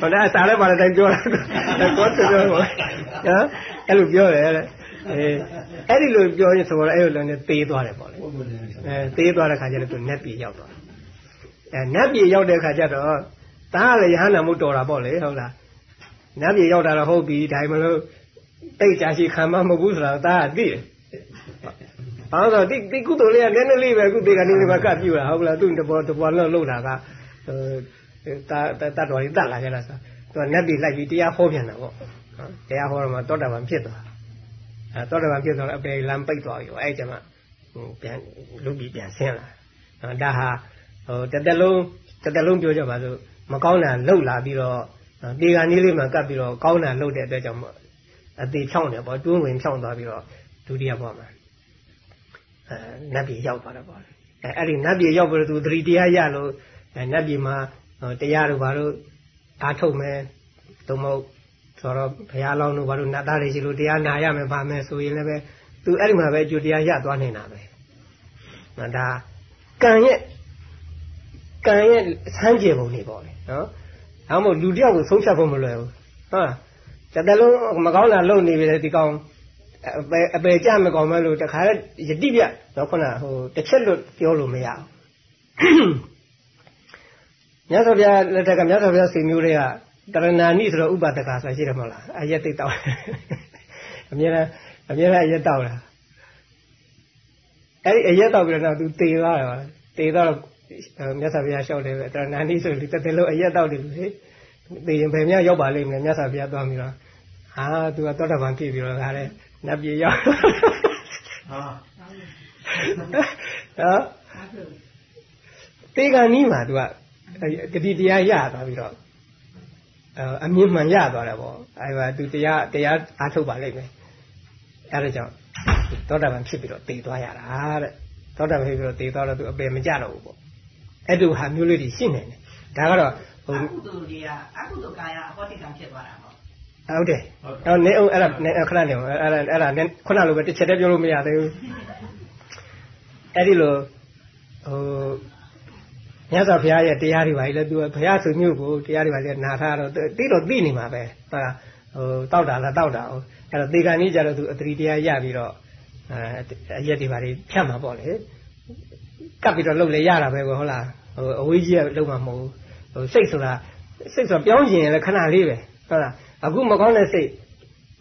ဟိုဒါစားလဲပါလဲတိုင်းပြောတာကောတော်တော်ပေါ့နော်အဲ့လိုပြောတယ်လေအဲအဲ့ဒီလိုပြောရင်ဆိုတော့အဲ့လိုလည်းသေးသွားတယ်ပေါ့လေအဲသေးသွားတဲ့ခါကျတော့ तू နတ်ပြည်ရောက်သွားအဲနတ်ပြည်ရောက်တဲ့ခါကျတော့ဒါကလည်းယဟန္တာမှုတော်တာပေါ့လေဟုတ်လားနတ်ပြည်ရောက်တာတော့ဟုတ်ပြီဒါမှမဟုတ်တိတ်ကြရှိခံမမဟုတ်ဘူးဆိုတာဒါကသိတယ် ဘာလို့ဆိုတိတိကုသိုလ်လေးကနည်းနည်းလေးပဲကုသိုလ်ကနေနေမှာကပ်ပြူတာဟုတ်လားသူတပေါ်တပေါ်လောက်လောက်တာကဟိုတာတတ်တော်လေးတတ်လာကြတာဆိုသူကနတ်ပြည်လိုက်ပြီးတရားဟောပြန်တာပေါ့တရားဟောတော့မှတောတာပန်ဖြစ်သွားအဲတောတာပန်ဖြစ်သွားတော့အပေလမ်းပိတ်သွားပြီအဲ့ကျမှဟိုပြန်လူပြီးပြန်ဆင်းလာဒါဟာဟိုတသက်လုံးတသက်လုံးပြောကြပါစို့မကောင်းတာလှုပ်လာပြီးတော့တေဂာနည်းလေးမှကပ်ပြီးတော့ကောင်းတာလှုပ်တဲ့အတွက်ကြောင့်အသေးဖြောင်းတယ်ပေါ့တွင်းဝင်ဖြောင်းသွားပြီးတော့ဒုတိယဘဝမှာအဲ နတ်ပြည်ရောက်သွားတယ်ပေါ့အဲအဲ့ဒီနတ်ပြည်ရောက်ပြီးတော့သူသတိတရားရလို့အဲနတ်ပြည်မှာတရားတို့ဘာလို့အားထုတ်မယ်သို့မဟုတ်ဆိုတော့ဘုရားလောင်းတို့ဘာလို့နတ်သားတွေရှိလို့တရားနာရမယ်ဗာမယ်ဆိုရင်လည်းပဲသူအဲ့ဒီမှာပဲအကျိုးတရားရသွားနေတာပဲဒါကံရဲ့ကံရဲ့ဆန်းကျင်ပုံတွေပေါ့လေနော်။ဒါမှမဟုတ်လူတယောက်ကိုဆုံးဖြတ်ဖို့မလွယ်ဘူး။ဟုတ်လား။တစ်တလုံးမကောင်းတာလုပ်နေပြီလေဒီကောင် အပယ်အပယ်ကြမကောင်းမလို့တခါလဲယတိပြတော့ခုနဟိုတစ်ချက်လွတ်ပြောလို့မရဘူး။မြတ်စွာဘုရားလက်ထက်ကမြတ်စွာဘုရားစီမျိုးတွေကတရဏာနိဆိုတော့ဥပဒကဆိုရှိတယ်မဟုတ်လား။အရက်သိတောက်အမြဲတမ်းအမြဲတမ်းအရက်တောက်တာ။အဲ့ဒီအရက်တောက်ပြီးတော့သူတေသွားတယ်။တေသွားတော့မြတ်စွာဘုရားလျှောက်တယ်ပဲတရဏာနိဆိုလူတစ်သက်လုံးအရက်တောက်တယ်လူလေသိရင်ဘယ်များရောက်ပါလိမ့်မယ်မြတ်စွာဘုရားသွားပြီးတော့ဟာသူကသောတာပန်ဖြစ်ပြီးတော့ဒါလည်း နတ်ပြည်ရောက်ဟာဟာတေဂန်နီးမှာသူကတတိတရားရသွားပြီးတော့အမြင့်မှန်ရသွားတယ်ပေါ့အဲဒါသူတရားတရားအားထုတ်ပါလိမ့်မယ်အဲဒါကြောင့်သောတာပန်ဖြစ်ပြီးတော့တည်သွားရတာတဲ့သောတာပန်ဖြစ်ပြီးတော့တည်သွားတော့သူအပယ်မကြတော့ဘူးပေါ့အဲ့လိုဟာမျိုးလေးတွေရှိနေတယ်ဒါကတော့ဟိုအကုသိုလ်တွေကအကုသိုလ်ကာယအဟောတိကံဖြစ်သွားတာပေါ့ ဟုတ်တယ်။အော်နေအောင်အဲ့ဒါခဏနေအောင်အဲ့ဒါအဲ့ဒါခုနလိုပဲတစ်ချက်တည်းပြောလို့မရသေးဘူး။အဲ့ဒီလိုဟိုမြတ်စွာဘုရားရဲ့တရားတွေပါလေသူကဘုရားဆိုမျိုးကိုတရားတွေပါလေနာထားတော့တိတော့သိနေမှာပဲ။ဟာဟိုတောက်တာလားတောက်တာဟုတ်။အဲ့တော့သေကံကြီးကြတော့သူအတ္တိတရားရပြီးတော့အဲအရက်တွေပါလေဖြတ်မှာပေါ့လေ။ကပ်ပြီးတော့လှုပ်လေရတာပဲကွဟုတ်လား။ဟိုအဝေးကြီးကလုံးမှာမဟုတ်ဘူးဟိုစိတ်ဆိုတာစိတ်ဆိုပြောင်းကျင်ရလဲခဏလေးပဲဟုတ်လား အခုမကောင်းတဲ့စိတ်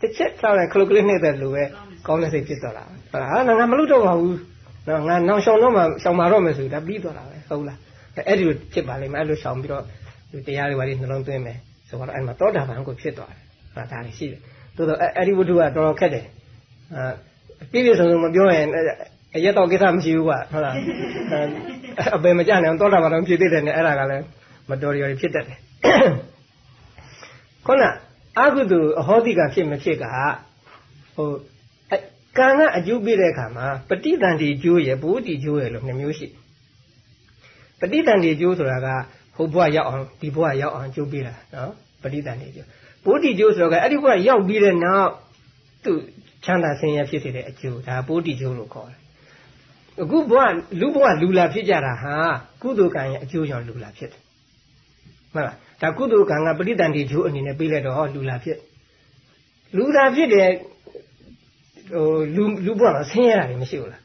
တစ်ချက်ထောက်လိုက်ခလုတ်ကလေးနှိမ့်တဲ့လူပဲကောင်းတဲ့စိတ်ဖြစ်သွားတာဟုတ်လားဟာငါမလုပ်တော့ပါဘူးနော်ငါနောင်ရှောင်တော့မှရှောင်မာတော့မယ်ဆိုတာပြီးသွားတာပဲဟုတ်လားအဲ့ဒီလိုဖြစ်ပါလိမ့်မယ်အဲ့လိုရှောင်ပြီးတော့တရားတွေပါလိနှလုံးသွင်းမယ်ဆိုတော့အဲ့မှာတောတာပန်ကိုဖြစ်သွားတယ်ဟာဒါလေးရှိတယ်သို့တော့အဲ့ဒီဝတ္ထုကတော်တော်ခက်တယ်အာပြည့်ပြည့်စုံစုံမပြောရင်အရက်တော့ကိစ္စမရှိဘူးကွာဟုတ်လားအပင်မကြနိုင်သောတာပန်တော့ဖြစ်သေးတယ်နဲ့အဲ့ဒါကလည်းမတော်ရရဖြစ်တတ်တယ်ခုန အကုသိုလ်အဟောတိကဖြစ်မဖြစ်ကဟိုကံကအကျိုးပေးတဲ့အခါမှာပဋိသင်္ဍီကျိုးရယ်ဘုဒ္ဓီကျိုးရယ်လို့နှစ်မျိုးရှိပဋိသင်္ဍီကျိုးဆိုတာကဟိုဘဝရောက်အောင်ဒီဘဝရောက်အောင်ကျိုးပေးတာနော်ပဋိသင်္ဍီကျိုးဘုဒ္ဓီကျိုးဆိုတော့အဲ့ဒီဘဝရောက်ပြီးတဲ့နောက်သူချမ်းသာဆင်းရဲဖြစ်စေတဲ့အကျိုးဒါဘုဒ္ဓီကျိုးလို့ခေါ်တယ်အခုဘဝလူဘဝလူလာဖြစ်ကြတာဟာကုသိုလ်ကံရဲ့အကျိုးကြောင့်လူလာဖြစ်တယ်မှန်လား ဒါကုသိုလ်ကံကပရိတန်တိကျိုးအနေနဲ့ပေးလိုက်တော့ဟောလူလာဖြစ်လူလာဖြစ်တယ်ဟိုလူလူဘဝမှာဆင်းရဲတာတွေမရှိဘူးလား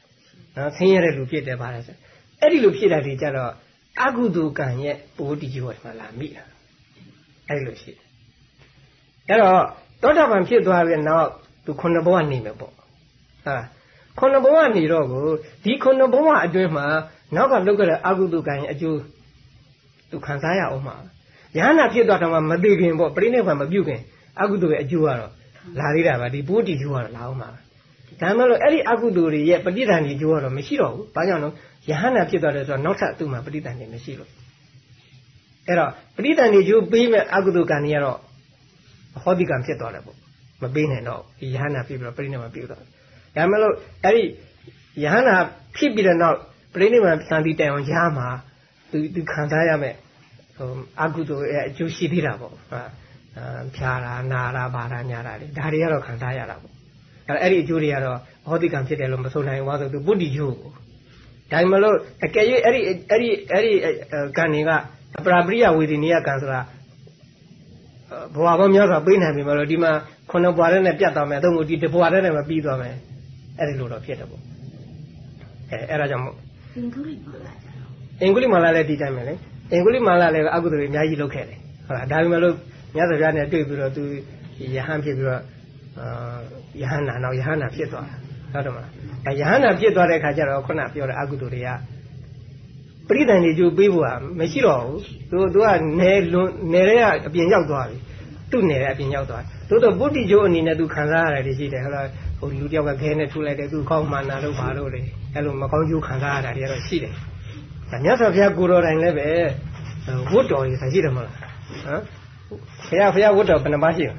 နော်ဆင်းရဲတဲ့လူဖြစ်တယ်ပါတယ်ဆိုအဲ့ဒီလိုဖြစ်တာတွေကြတော့အကုသိုလ်ကံရဲ့ပိုးတီကျိုးမှာလာမိတာအဲ့လိုရှိတယ်အဲ့တော့သောတာပန်ဖြစ်သွားပြီးနောက်သူခုနှစ်ဘဝနေမယ်ပေါ့ဟာခုနှစ်ဘဝနေတော့ကိုဒီခုနှစ်ဘဝအတွင်းမှာနောက်ကလုတ်ကြတဲ့အကုသိုလ်ကံရဲ့အကျိုးသူခံစားရအောင်မှာ ယဟနာဖြစ်သွားတော့မှမသိခင်ပေါ့ပြိဋိဘံမပြုတ်ခင်အကုသိုလ်ရဲ့အကျိုးကတော့လာသေးတာပါဒီပိုးတီကျိုးကတော့လာအောင်မှာဒါမှမဟုတ်အဲ့ဒီအကုသိုလ်တွေရဲ့ပဋိသန္ဓေကျိုးကတော့မရှိတော့ဘူးဘာကြောင့်လဲယဟနာဖြစ်သွားတယ်ဆိုတော့နောက်ထပ်သူ့မှာပဋိသန္ဓေမရှိလို့အဲ့တော့ပဋိသန္ဓေကျိုးပေးမဲ့အကုသိုလ်ကံတွေကတော့ဟောဒီကံဖြစ်သွားတယ်ပေါ့မပေးနိုင်တော့ဒီယဟနာဖြစ်ပြီးတော့ပြိဋိဘံပြုတ်သွားတယ်ဒါမှမဟုတ်အဲ့ဒီယဟနာဖြစ်ပြီးတဲ့နောက်ပြိဋိဘံသံတိတိုင်အောင်ရမှာသူသူခံစားရမယ် ဟိုအကုသိုလ်ရဲ့အကျိုးရှိသေးတာပေါ့ဟာဖြာတာနာတာဘာတာညာတာလေဒါတွေကတော့ခံစားရတာပေါ့အဲ့အဲ့ဒီအကျိုးတွေကတော့ဟောတိကံဖြစ်တယ်လို့မဆိုနိုင်ဘူးဆိုသူပုတ္တိယုဒါမှမလို့အကယ်၍အဲ့ဒီအဲ့ဒီအဲ့ဒီကံတွေကအပရာပရိယဝေဒိနိယကံဆိုတာဘဝပေါင်းများစွာပေးနိုင်ပြီမလို့ဒီမှာခုနှစ်ဘဝတည်းနဲ့ပြတ်သွားမယ်သုံးခုဒီတစ်ဘဝတည်းနဲ့မပြီးသွားမယ်အဲ့ဒီလိုတော့ဖြစ်တယ်ပေါ့အဲအဲ့ဒါကြောင့်မို့အင်္ဂုလိမာလာအင်္ဂုလိမာလာလည်းဒီတိုင်းပဲလေ အင်္ဂုလိမာလာလည်းအကုသိုလ်တွေအများကြီးလုပ်ခဲ့တယ်ဟုတ်လားဒါပေမဲ့လို့မြတ်စွာဘုရားနဲ့တွေ့ပြီးတော့သူယဟန်ဖြစ်ပြီးတော့အာယဟန်နာတော့ယဟန်နာဖြစ်သွားတာဟုတ်တယ်မလားအဲယဟန်နာဖြစ်သွားတဲ့အခါကျတော့ခုနပြောတဲ့အကုသိုလ်တွေကပရိသန်တွေကျိုးပေးဖို့ကမရှိတော့ဘူးသူသူကနေလွန်နေရဲအပြင်ရောက်သွားပြီသူ့နေရဲအပြင်ရောက်သွားတယ်သို့တော့ပုတ္တိကျိုးအနေနဲ့သူခံစားရတယ်ရှိတယ်ဟုတ်လားဟိုလူတယောက်ကခဲနဲ့ထူလိုက်တယ်သူကောင်းမှနာလို့ပါလို့လေအဲ့လိုမကောင်းကျိုးခံစားရတာတွေကတော့ရှိတယ်ဒါ မြတ်စွာဘုရားကိုတော်တိုင်လည်းပဲဝတ်တော်ကြီးဆိုင်ရှိတယ်မဟုတ်လားဟမ်ဘုရားဘုရားဝတ်တော်ဘယ်နှပါရှိလဲ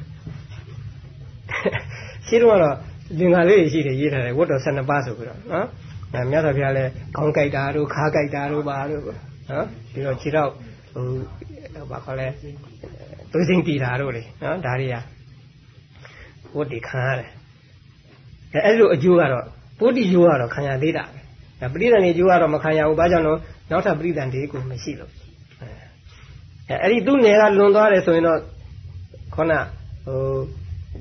ရှိတော့တော့သင်္ဃာလေးရှိတယ်ရေးထားတယ်ဝတ်တော်12ပါးဆိုပြီးတော့နော်အဲမြတ်စွာဘုရားလည်းခေါင်းကြိုက်တာတို့ခါကြိုက်တာတို့ပါတို့နော်ပြီးတော့ခြေတော့ဟိုဘာခေါ်လဲသွေးစိမ့်တည်တာတို့လေနော်ဒါတွေကဝတ်ဒီခံရတယ်အဲအဲ့လိုအကျိုးကတော့ပုတ္တိယိုးကတော့ခံရသေးတာပဲပရိသန်နေကျိုးကတော့မခံရဘူးဘာကြောင့်လို့ နောက်ထပ်ပရိသန်တွေကိုမရှိလို့အဲအဲ့ဒီသူ့နယ်ကလွန်သွားတယ်ဆိုရင်တော့ခေါနဟို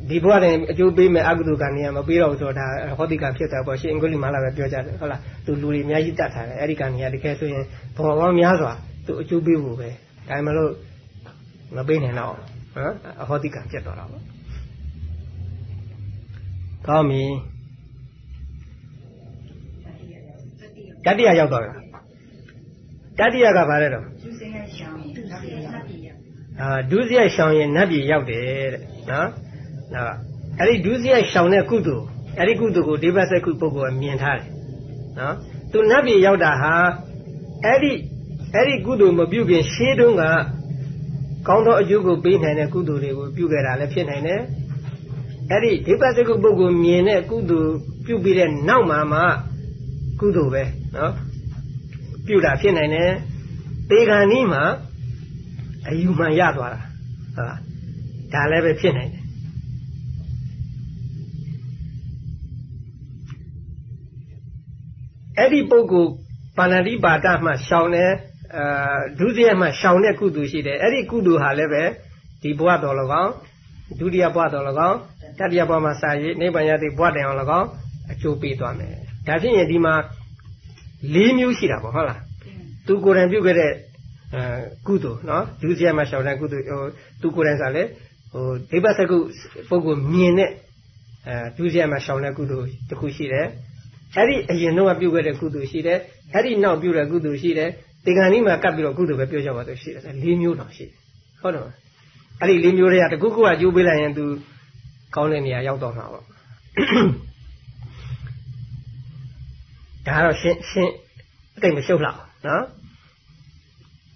ဒီဘဝတွင်အကျိုးပေးမယ်အကုသိုလ်ကံနေရမပေးတော့ဘူးဆိုတော့ဒါဟောတိကဖြစ်တာပေါ့ရှင်အင်္ဂုလိမာလာပဲပြောကြတယ်ဟုတ်လားသူလူတွေအများကြီးတတ်ထားတယ်အဲ့ဒီကံနေရတကယ်ဆိုရင်ဘဝပေါင်းများစွာသူအကျိုးပေးဖို့ပဲဒါမှမလို့မပေးနိုင်တော့ဟမ်အဟောတိကံဖြစ်သွားတာပေါ့ကောင်းပြီတတိယရောက်သွားတာ တတိယကဘာလဲတော့အာဒုစရိုက်ရှောင်ရင်နတ်ပြည်ရောက်တယ်တဲ့နော်နော်အဲ့ဒီဒုစရိုက်ရှောင်တဲ့ကုသိုလ်အဲ့ဒီကုသိုလ်ကိုဒေဝစကုပုဂ္ဂိုလ်ကမြင်ထားတယ်နော်သူနတ်ပြည်ရောက်တာဟာအဲ့ဒီအဲ့ဒီကုသိုလ်မပြုခင်ရှေးတုန်းကကောင်းသောအကျိုးကိုပေးနိုင်တဲ့ကုသိုလ်တွေကိုပြုခဲ့တာလည်းဖြစ်နိုင်တယ်အဲ့ဒီဒေဝစကုပုဂ္ဂိုလ်မြင်တဲ့ကုသိုလ်ပြုပြီးတဲ့နောက်မှာမှကုသိုလ်ပဲနော် ပြုတာဖြစ်နိုင်တယ်တေခါနီးမှာအယူမှန်ရသွားတာဟာဒါလည်းပဲဖြစ်နိုင်တယ်အဲ့ဒီပုဂ္ဂိုလ်ပါဏာတိပါဒမှရှောင်တဲ့အာဒုတိယမှရှောင်တဲ့ကုသိုလ်ရှိတယ်အဲ့ဒီကုသိုလ်ဟာလည်းပဲဒီဘဝတော်၎င်းဒုတိယဘဝတော်၎င်းတတိယဘဝမှာစာရေးနိဗ္ဗာန်ရတဲ့ဘဝတိုင်အောင်၎င်းအကျိုးပေးသွားမယ်ဒါဖြစ်ရင်ဒီမှာ ၄မျိုးရှိတာပေါ့ဟုတ်လားသူကိုယ်တိုင်ပြုတ်ခဲ့တဲ့အဲကုသိုလ်နော်ဒုစရမှာရှောင်တဲ့ကုသိုလ်ဟိုသူကိုယ်တိုင်ဆိုလဲဟိုဒိဗ္ဗစကုပုဂ္ဂိုလ်မြင်တဲ့အဲဒုစရမှာရှောင်တဲ့ကုသိုလ်တစ်ခုရှိတယ်အဲ့ဒီအရင်တော့ပြုတ်ခဲ့တဲ့ကုသိုလ်ရှိတယ်အဲ့ဒီနောက်ပြုတဲ့ကုသိုလ်ရှိတယ်တေဂန်ဒီမှာကပ်ပြီးတော့ကုသိုလ်ပဲပြောကြပါတော့ရှိတယ်၄မျိုးတော့ရှိတယ်ဟုတ်တယ်အဲ့ဒီ၄မျိုးတွေကတခုခုကကျိုးပေးလိုက်ရင် तू ကောင်းတဲ့နေရာရောက်တော့မှာပေါ့ ဒါတော့ရှင်းရှင်းအတိတ်မရှုပ်လောက်နော်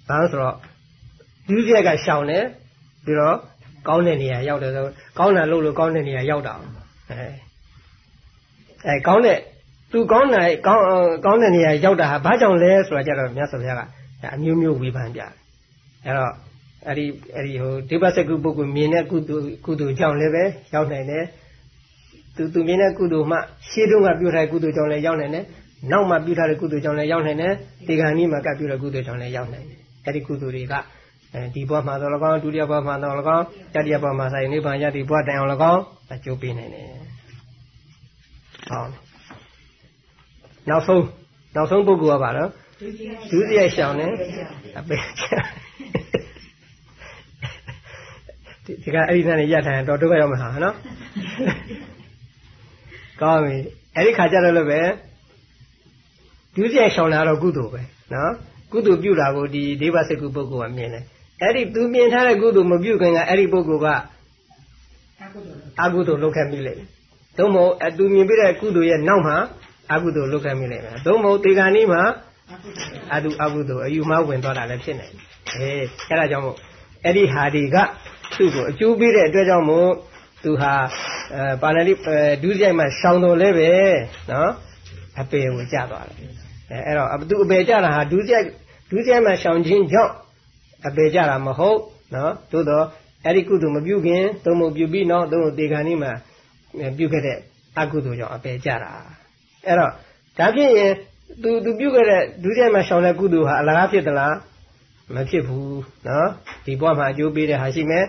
ဘာလို့ဆိုတော့ဒုစရိုက်ကရှောင်တယ်ပြီးတော့ကောင်းတဲ့နေရာရောက်တယ်ဆိုကောင်းတာလို့လို့ကောင်းတဲ့နေရာရောက်တာအဲအဲကောင်းတဲ့သူကောင်းတဲ့ကောင်းကောင်းတဲ့နေရာရောက်တာဟာဘာကြောင့်လဲဆိုတာကြတော့မြတ်စွာဘုရားကအမျိုးမျိုးဝေဖန်ပြတယ်အဲ့တော့အဲ့ဒီအဲ့ဒီဟိုဒိဗ္ဗစကုပုဂ္ဂိုလ်မြင်တဲ့ကုသိုလ်ကုသိုလ်ကြောင့်လည်းပဲရောက်နိုင်တယ်သူသူမြင်တဲ့ကုသိုလ်မှရှေးတုန်းကပြုထားတဲ့ကုသိုလ်ကြောင့်လည်းရောက်နိုင်တယ် နောက်မှပြုထားတဲ့ကုသိုလ်ကြောင့်လည်းရောက်နိုင်တယ်ဒီကံကြီးမှာကပ်ပြုတဲ့ကုသိုလ်ကြောင့်လည်းရောက်နိုင်တယ်အဲ့ဒီကုသိုလ်တွေကအဲဒီဘဝမှာတော့၎င်းဒုတိယဘဝမှာတော့၎င်းတတိယဘဝမှာဆိုင်နိဗ္ဗာန်ရတဲ့ဘဝတိုင်အောင်၎င်းအကျိုးပေးနိုင်တယ်ဟောနောက်ဆုံးနောက်ဆုံးပုဂ္ဂိုလ်ကပါတော့ဒုတိယရှောင်းနဲ့အပေချာဒီကအဲ့ဒီနဲ့ရထိုင်တော့ဒုက္ခရောက်မှာဟာနော်ကောင်းပြီအဲ့ဒီခါကျတော့လည်းပဲ ဒုတိယရှောင်းလာတော့ကုသိုလ်ပဲနော်ကုသိုလ်ပြုတာကိုဒီဒေဝစကုပုဂ္ဂိုလ်ကမြင်တယ်အဲ့ဒီသူမြင်ထားတဲ့ကုသိုလ်မပြုခင်ကအဲ့ဒီပုဂ္ဂိုလ်ကအကုသိုလ်လုပ်ခဲ့မိလိမ့်မယ်သို့မဟုတ်သူမြင်ပြတဲ့ကုသိုလ်ရဲ့နောက်မှာအကုသိုလ်လုပ်ခဲ့မိလိမ့်မယ်သို့မဟုတ်တေဂာနီမှာအတုအကုသိုလ်အယူမဝင်သွားတာလည်းဖြစ်နိုင်တယ်အဲအဲ့ဒါကြောင့်မို့အဲ့ဒီဟာဒီကသူ့ကိုအကျိုးပေးတဲ့အတွက်ကြောင့်မို့သူဟာအဲပါဏာတိဒုစရိုက်မှာရှောင်တော်လဲပဲနော်အပေကိုကြသွားတယ် အဲအဲ့တော့သူအပေကြတာဟာဒုစရိုက်ဒုစရိုက်မှာရှောင်ခြင်းကြောင့်အပေကြတာမဟုတ်နော်သို့တော့အဲ့ဒီကုသိုလ်မပြုခင်သုံးမပြုပြီးနောက်သုံးတေခါနီးမှာပြုခဲ့တဲ့အကုသိုလ်ကြောင့်အပေကြတာအဲ့တော့ဒါဖြစ်ရင်သူသူပြုခဲ့တဲ့ဒုတိယမှာရှောင်တဲ့ကုသိုလ်ဟာအလကားဖြစ်သလားမဖြစ်ဘူးနော်ဒီဘဝမှာအကျိုးပေးတဲ့ဟာရှိမယ်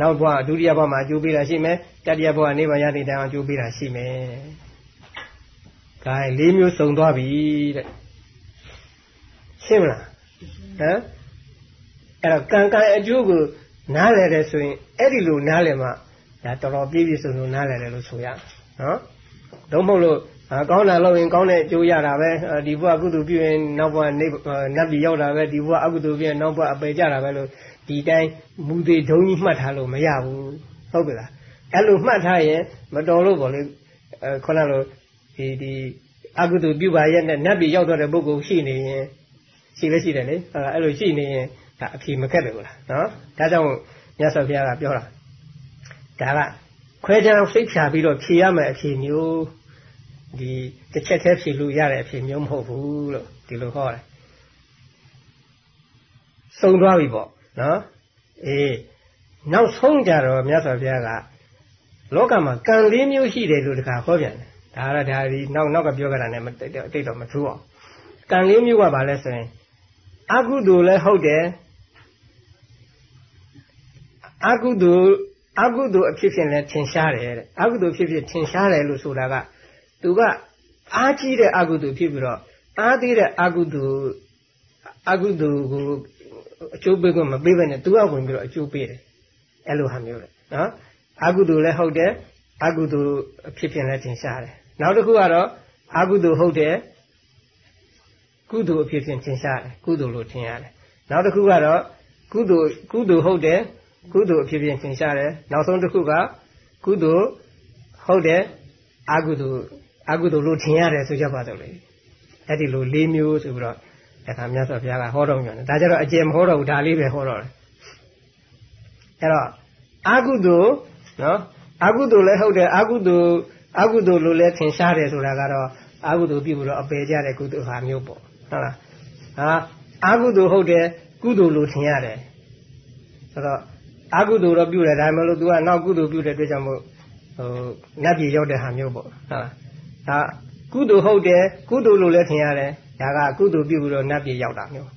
နောက်ဘဝဒုတိယဘဝမှာအကျိုးပေးတာရှိမယ်တတိယဘဝနိဗ္ဗာန်ရတဲ့တိုင်အကျိုးပေးတာရှိမယ်။ ဒါလေးမျိုးစုံသွားပြီတဲ့ရှင်းမလားဟမ်အဲ့တော့ကံကံအကျိုးကိုနားလည်တယ်ဆိုရင်အဲ့ဒီလိုနားလည်မှဒါတော်တော်ပြည့်ပြည့်စုံစုံနားလည်တယ်လို့ဆိုရနော်တော့မဟုတ်လို့ကောင်းတာလုပ်ရင်ကောင်းတဲ့အကျိုးရတာပဲဒီဘဝကုသိုလ်ပြုရင်နောက်ဘဝနတ်ပြည်ရောက်တာပဲဒီဘဝအကုသိုလ်ပြုရင်နောက်ဘဝအပေကြတာပဲလို့ဒီတိုင်းမူသေးဒုံကြီးမှတ်ထားလို့မရဘူးဟုတ်ပြီလားအဲ့လိုမှတ်ထားရင်မတော်လို့ပေါ့လေခုနလို ဒီဒီအကုသိုလ်ပြုပါရဲ့နဲ့နတ်ပြည်ရောက်တော့တဲ့ပုဂ္ဂိုလ်ရှိနေရင်ရှိလည်းရှိတယ်လေအဲ့လိုရှိနေရင်ဒါအဖြေမခက်တယ်ဘူးလားနော်ဒါကြောင့်မြတ်စွာဘုရားကပြောတာဒါကခွဲခြားစိတ်ဖြာပြီးတော့ဖြေရမယ်အဖြေမျိုးဒီတစ်ချက်တည်းဖြေလို့ရတဲ့အဖြေမျိုးမဟုတ်ဘူးလို့ဒီလိုဟောတယ်စုံသွားပြီပေါ့နော်အေးနောက်ဆုံးကြတော့မြတ်စွာဘုရားကလောကမှာကံလေးမျိုးရှိတယ်လို့တခါဟောပြန်တယ် ဒါရဒါဒီနောက်နောက်ကပြောကြတာနဲ့တိတ်တော့မထူးအောင်ကံလေးမျိုးကဘာလဲဆိုရင်အကုသိုလ်လည်းဟုတ်တယ်အကုသိုလ်အကုသိုလ်အဖြစ်ဖြင့်လည်းထင်ရှားတယ်တဲ့အကုသိုလ်ဖြစ်ဖြစ်ထင်ရှားတယ်လို့ဆိုတာကသူကအားကြီးတဲ့အကုသိုလ်ဖြစ်ပြီးတော့အားသေးတဲ့အကုသိုလ်အကုသိုလ်ကိုအကျိုးပေးခွင့်မပေးဘဲနဲ့သူကဝင်ပြီးတော့အကျိုးပေးတယ်အဲ့လိုဟာမျိုးလေနော်အကုသိုလ်လည်းဟုတ်တယ်အကုသိုလ်အဖြစ်ဖြင့်လည်းထင်ရှားတယ် နောက်တစ်ခုကတော့အကုသိုလ်ဟုတ်တယ်ကုသိုလ်အဖြစ်ဖြင့်ထင်ရှားတယ်ကုသိုလ်လို့ထင်ရတယ်နောက်တစ်ခုကတော့ကုသိုလ်ကုသိုလ်ဟုတ်တယ်ကုသိုလ်အဖြစ်ဖြင့်ထင်ရှားတယ်နောက်ဆုံးတစ်ခုကကုသိုလ်ဟုတ်တယ်အကုသိုလ်အကုသိုလ်လို့ထင်ရတယ်ဆိုကြပါတော့လေအဲ့ဒီလို၄မျိုးဆိုပြီးတော့ဒါကမြတ်စွာဘုရားကဟောတော်မူတယ်ဒါကြတော့အကျယ်မဟောတော့ဘူးဒါလေးပဲဟောတော့တယ်အဲ့တော့အကုသိုလ်နော်အကုသိုလ်လည်းဟုတ်တယ်အကုသိုလ် အကုသိုလ်လို့လည်းထင်ရှားတယ်ဆိုတာကတော့အကုသိုလ်ပြုပြီးတော့အပယ်ကြတဲ့ကုသိုလ်ဟာမျိုးပေါ့ဟုတ်လားဟာအကုသိုလ်ဟုတ်တယ်ကုသိုလ်လို့ထင်ရတယ်ဆိုတော့အကုသိုလ်တော့ပြုတယ်ဒါမှမဟုတ် तू ကနောက်ကုသိုလ်ပြုတဲ့အတွက်ကြောင့်မို့ဟိုနတ်ပြည်ရောက်တဲ့ဟာမျိုးပေါ့ဟုတ်လားဒါကုသိုလ်ဟုတ်တယ်ကုသိုလ်လို့လည်းထင်ရတယ်ဒါကကုသိုလ်ပြုပြီးတော့နတ်ပြည်ရောက်တာမျိုး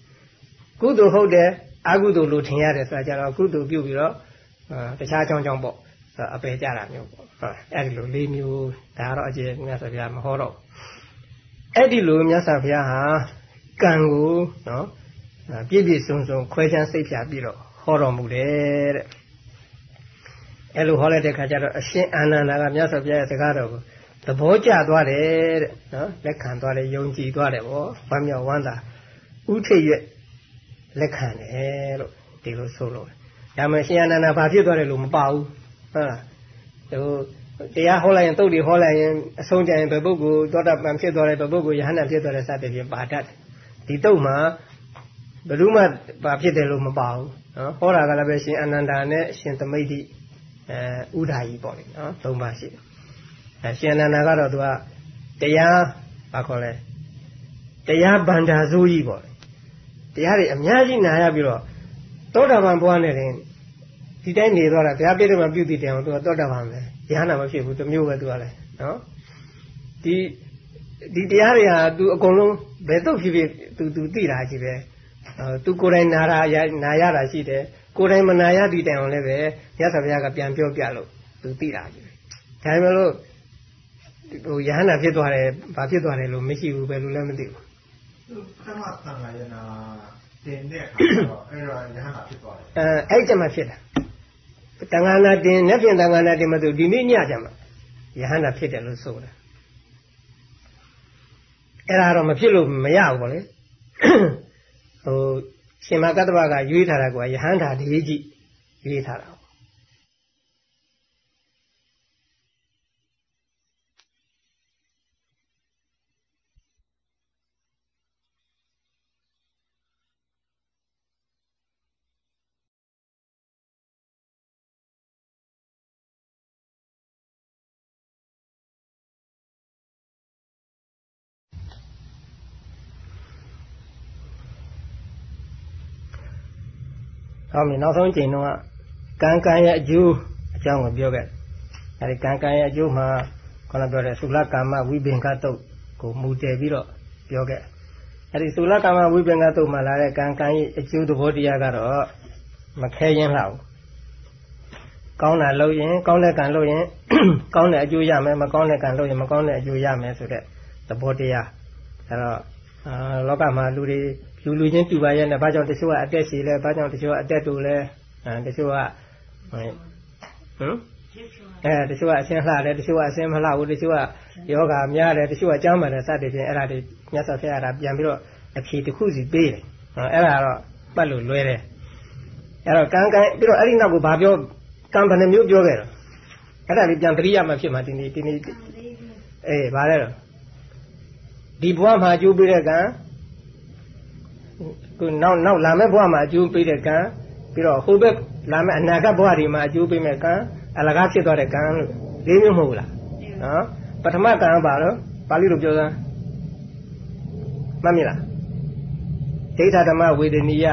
ကုသိုလ်ဟုတ်တယ်အကုသိုလ်လို့ထင်ရတယ်ဆိုတာကြတော့ကုသိုလ်ပြုပြီးတော့တခြားအကြောင်းကြောင့်ပေါ့ အပယ်ကြတာမျိုးပေါ့ဟုတ်အဲ့ဒီလိုလေးမျိုးဒါကတော့အကျေမြတ်စွာဘုရားမဟောတော့အဲ့ဒီလိုမြတ်စွာဘုရားဟာကံကိုနော်ပြည့်ပြည့်စုံစုံခွဲခြားစိတ်ဖြာပြီးတော့ဟောတော်မူတယ်တဲ့အဲ့လိုဟောလိုက်တဲ့ခါကျတော့အရှင်အာနန္ဒာကမြတ်စွာဘုရားရဲ့စကားတော်ကိုသဘောကျသွားတယ်တဲ့နော်လက်ခံသွားတယ်ယုံကြည်သွားတယ်ဗောဝမ်းမြောက်ဝမ်းသာဥထိပ်ရွက်လက်ခံတယ်လို့ဒီလိုဆိုလို့ဒါမှရှင်အာနန္ဒာဘာဖြစ်သွားတယ်လို့မပါဘူး ဟုတ်လားဟိုတရားဟောလိုက်ရင်တုတ်တွေဟောလိုက်ရင်အဆုံးကြရင်ဘယ်ပုဂ္ဂိုလ်သောတာပန်ဖြစ်သွားတယ်ဘယ်ပုဂ္ဂိုလ်ယဟန္တာဖြစ်သွားတယ်စသဖြင့်ပါတတ်တယ်ဒီတုတ်မှာဘယ်သူမှဘာဖြစ်တယ်လို့မပါဘူးနော်ဟောတာကလည်းပဲရှင်အနန္ဒာနဲ့ရှင်သမိတ်တိအဲဥဒါယီပေါ့လေနော်သုံးပါရှိတယ်အဲရှင်အနန္ဒာကတော့သူကတရားဘာခေါ်လဲတရားဗန္ဒာစိုးကြီးပေါ့တရားတွေအများကြီးနာရပြီးတော့သောတာပန်ဘဝနဲ့တင် ဒီတိုင်းနေသွားတာဘုရားပြည့်တယ်မှာပြုတည်တယ်အောင်သူကသောတာပန်ပဲရဟန္တာမဖြစ်ဘူးတမျိုးပဲသူကလည်းနော်ဒီဒီတရားတွေဟာသူအကုန်လုံးဘယ်တော့ဖြစ်ဖြစ်သူသူသိတာကြီးပဲသူကိုယ်တိုင်နာရာနာရတာရှိတယ်ကိုယ်တိုင်မနာရတည်တိုင်အောင်လည်းပဲမြတ်စွာဘုရားကပြန်ပြောပြလို့သူသိတာကြီးပဲဒါပေမဲ့လို့ဟိုယဟန္တာဖြစ်သွားတယ်ဘာဖြစ်သွားတယ်လို့မရှိဘူးပဲလို့လည်းမသိဘူးသူပထမသံဃာယနာတင်တဲ့အခါတော့အဲ့တော့ယဟနာဖြစ်သွားတယ်အဲအဲ့ကြမှာဖြစ်တာ တန်ခါနာတင်နဲ့ပြင်တန်ခါနာတင်မဆိုဒီနေ့ညကြမှာယဟန္တာဖြစ်တယ်လို့ဆိုတာအဲ့ဒါတော့မဖြစ်လို့မရဘူးပေါ့လေဟိုရှင်မကတ္တဗကရွေးထားတာကယဟန္တာဒီကြီးရွေးထားတာ ဟောပြီနောက်ဆုံးချိန်တော့ကံကံရဲ့အကျိုးအကြောင်းကိုပြောခဲ့အဲဒီကံကံရဲ့အကျိုးမှာခေါင်းပြောတဲ့သုလကာမဝိပင်ကတုတ်ကိုမူတည်ပြီးတော့ပြောခဲ့အဲဒီသုလကာမဝိပင်ကတုတ်မှာလာတဲ့ကံကံရဲ့အကျိုးသဘောတရားကတော့မခဲရင်လှဘူးကောင်းတာလုပ်ရင်ကောင်းတဲ့ကံလုပ်ရင်ကောင်းတဲ့အကျိုးရမယ်မကောင်းတဲ့ကံလုပ်ရင်မကောင်းတဲ့အကျိုးရမယ်ဆိုတဲ့သဘောတရားအဲတော့ အာလောကမှာလူတွေလူလူချင်းတူပါရဲ့နဲ့ဘာကြောင့်တချို့ကအတက်ရှိလဲဘာကြောင့်တချို့ကအတက်တူလဲအဲတချို့ကဟမ်အဲတချို့ကအဆင်းလှတယ်တချို့ကအဆင်းမလှဘူးတချို့ကယောဂများတယ်တချို့ကကြောင်းမှန်တယ်စသဖြင့်အဲ့ဒါတွေမြတ်စွာဘုရားကပြန်ပြီးတော့အဖြေတစ်ခုစီပေးတယ်အဲ့ဒါတော့ပတ်လို့လွဲတယ်အဲ့တော့ကံကံပြီးတော့အဲ့ဒီနောက်ကိုဘာပြောကံဘယ်နှမျိုးပြောခဲ့တော့အဲ့ဒါလေးပြန်တရိယာမှဖြစ်မှာဒီနေ့ဒီနေ့အေးဗါလဲတော့ ဒီဘဝမှာအကျိုးပေးတဲ့ကံခုနောက်နောက်လာမယ့်ဘဝမှာအကျိုးပေးတဲ့ကံပြီးတော့ဟိုဘက်လာမယ့်အနာဂတ်ဘဝတွေမှာအကျိုးပေးမဲ့ကံအလကားဖြစ်သွားတဲ့ကံလို့လေးမျိုးမဟုတ်လားနော်ပထမကံပါတော့ပါဠိလိုပြောစမ်းမှတ်မိလားဒိဋ္ဌဓမ္မဝေဒနီယ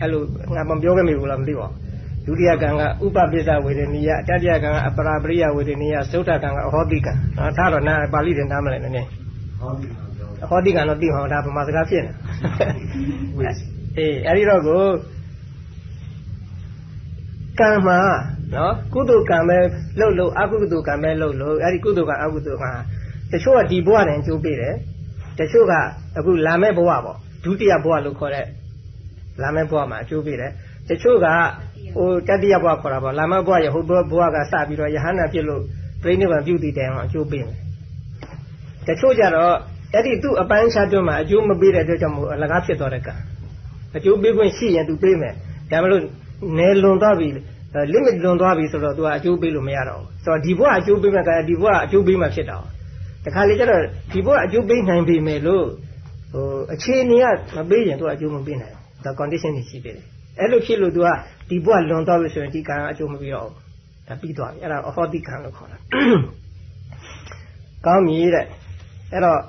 အဲ့လိုငါမပြောခဲ့မိဘူးလားမသိပါဘူးဒုတိယကံကဥပပိစ္ဆဝေဒနီယတတိယကံကအပရာပရိယဝေဒနီယသုဒ္ဓကံကအဟောတိကံနော်ဒါတော့နာပါဠိတင်နားမလဲနည်းနည်း ဟောဒီမှာပြောအဟောတိကံတော့သိမှာဒါဗမာစကားဖြစ်နေအေးအဲ့ဒီတော့ကိုကံမှာနော်ကုသိုလ်ကံပဲလှုပ်လို့အကုသိုလ်ကံပဲလှုပ်လို့အဲ့ဒီကုသိုလ်ကအကုသိုလ်ကတချို့ကဒီဘဝနဲ့အကျိုးပေးတယ်တချို့ကအခုလာမယ့်ဘဝပေါ့ဒုတိယဘဝလို့ခေါ်တဲ့လာမယ့်ဘဝမှာအကျိုးပေးတယ်တချို့ကဟိုတတိယဘဝခေါ်တာပေါ့လာမယ့်ဘဝရဟိုဘဝကစပြီးတော့ယဟန္တာဖြစ်လို့ပြိဋိဘံပြုတည်တယ်အောင်အကျိုးပေးတယ် တချို့ကြတော့အဲ့ဒီသူ့အပိုင်းခြားတွင်းမှာအကျိုးမပေးတဲ့အတွက်ကြောင့်မို့အလကားဖြစ်သွားတဲ့ကံအကျိုးပေးခွင့်ရှိရင်သူပေးမယ်ဒါမှမဟုတ်နယ်လွန်သွားပြီ limit လွန်သွားပြီဆိုတော့သူကအကျိုးပေးလို့မရတော့ဘူးဆိုတော့ဒီဘဝအကျိုးပေးမယ်ကံဒီဘဝအကျိုးပေးမှဖြစ်တာတခါလေကျတော့ဒီဘဝအကျိုးပေးနိုင်ပြီမယ်လို့ဟိုအခြေအနေကမပေးရင်သူကအကျိုးမပေးနိုင်ဘူးဒါ condition တွေရှိသေးတယ်အဲ့လိုဖြစ်လို့သူကဒီဘဝလွန်သွားပြီဆိုရင်ဒီကံအကျိုးမပေးတော့ဘူးဒါပြီးသွားပြီအဲ့ဒါအဟောတိကံလို့ခေါ်တာကောင်းပြီတဲ့ အဲ့တော့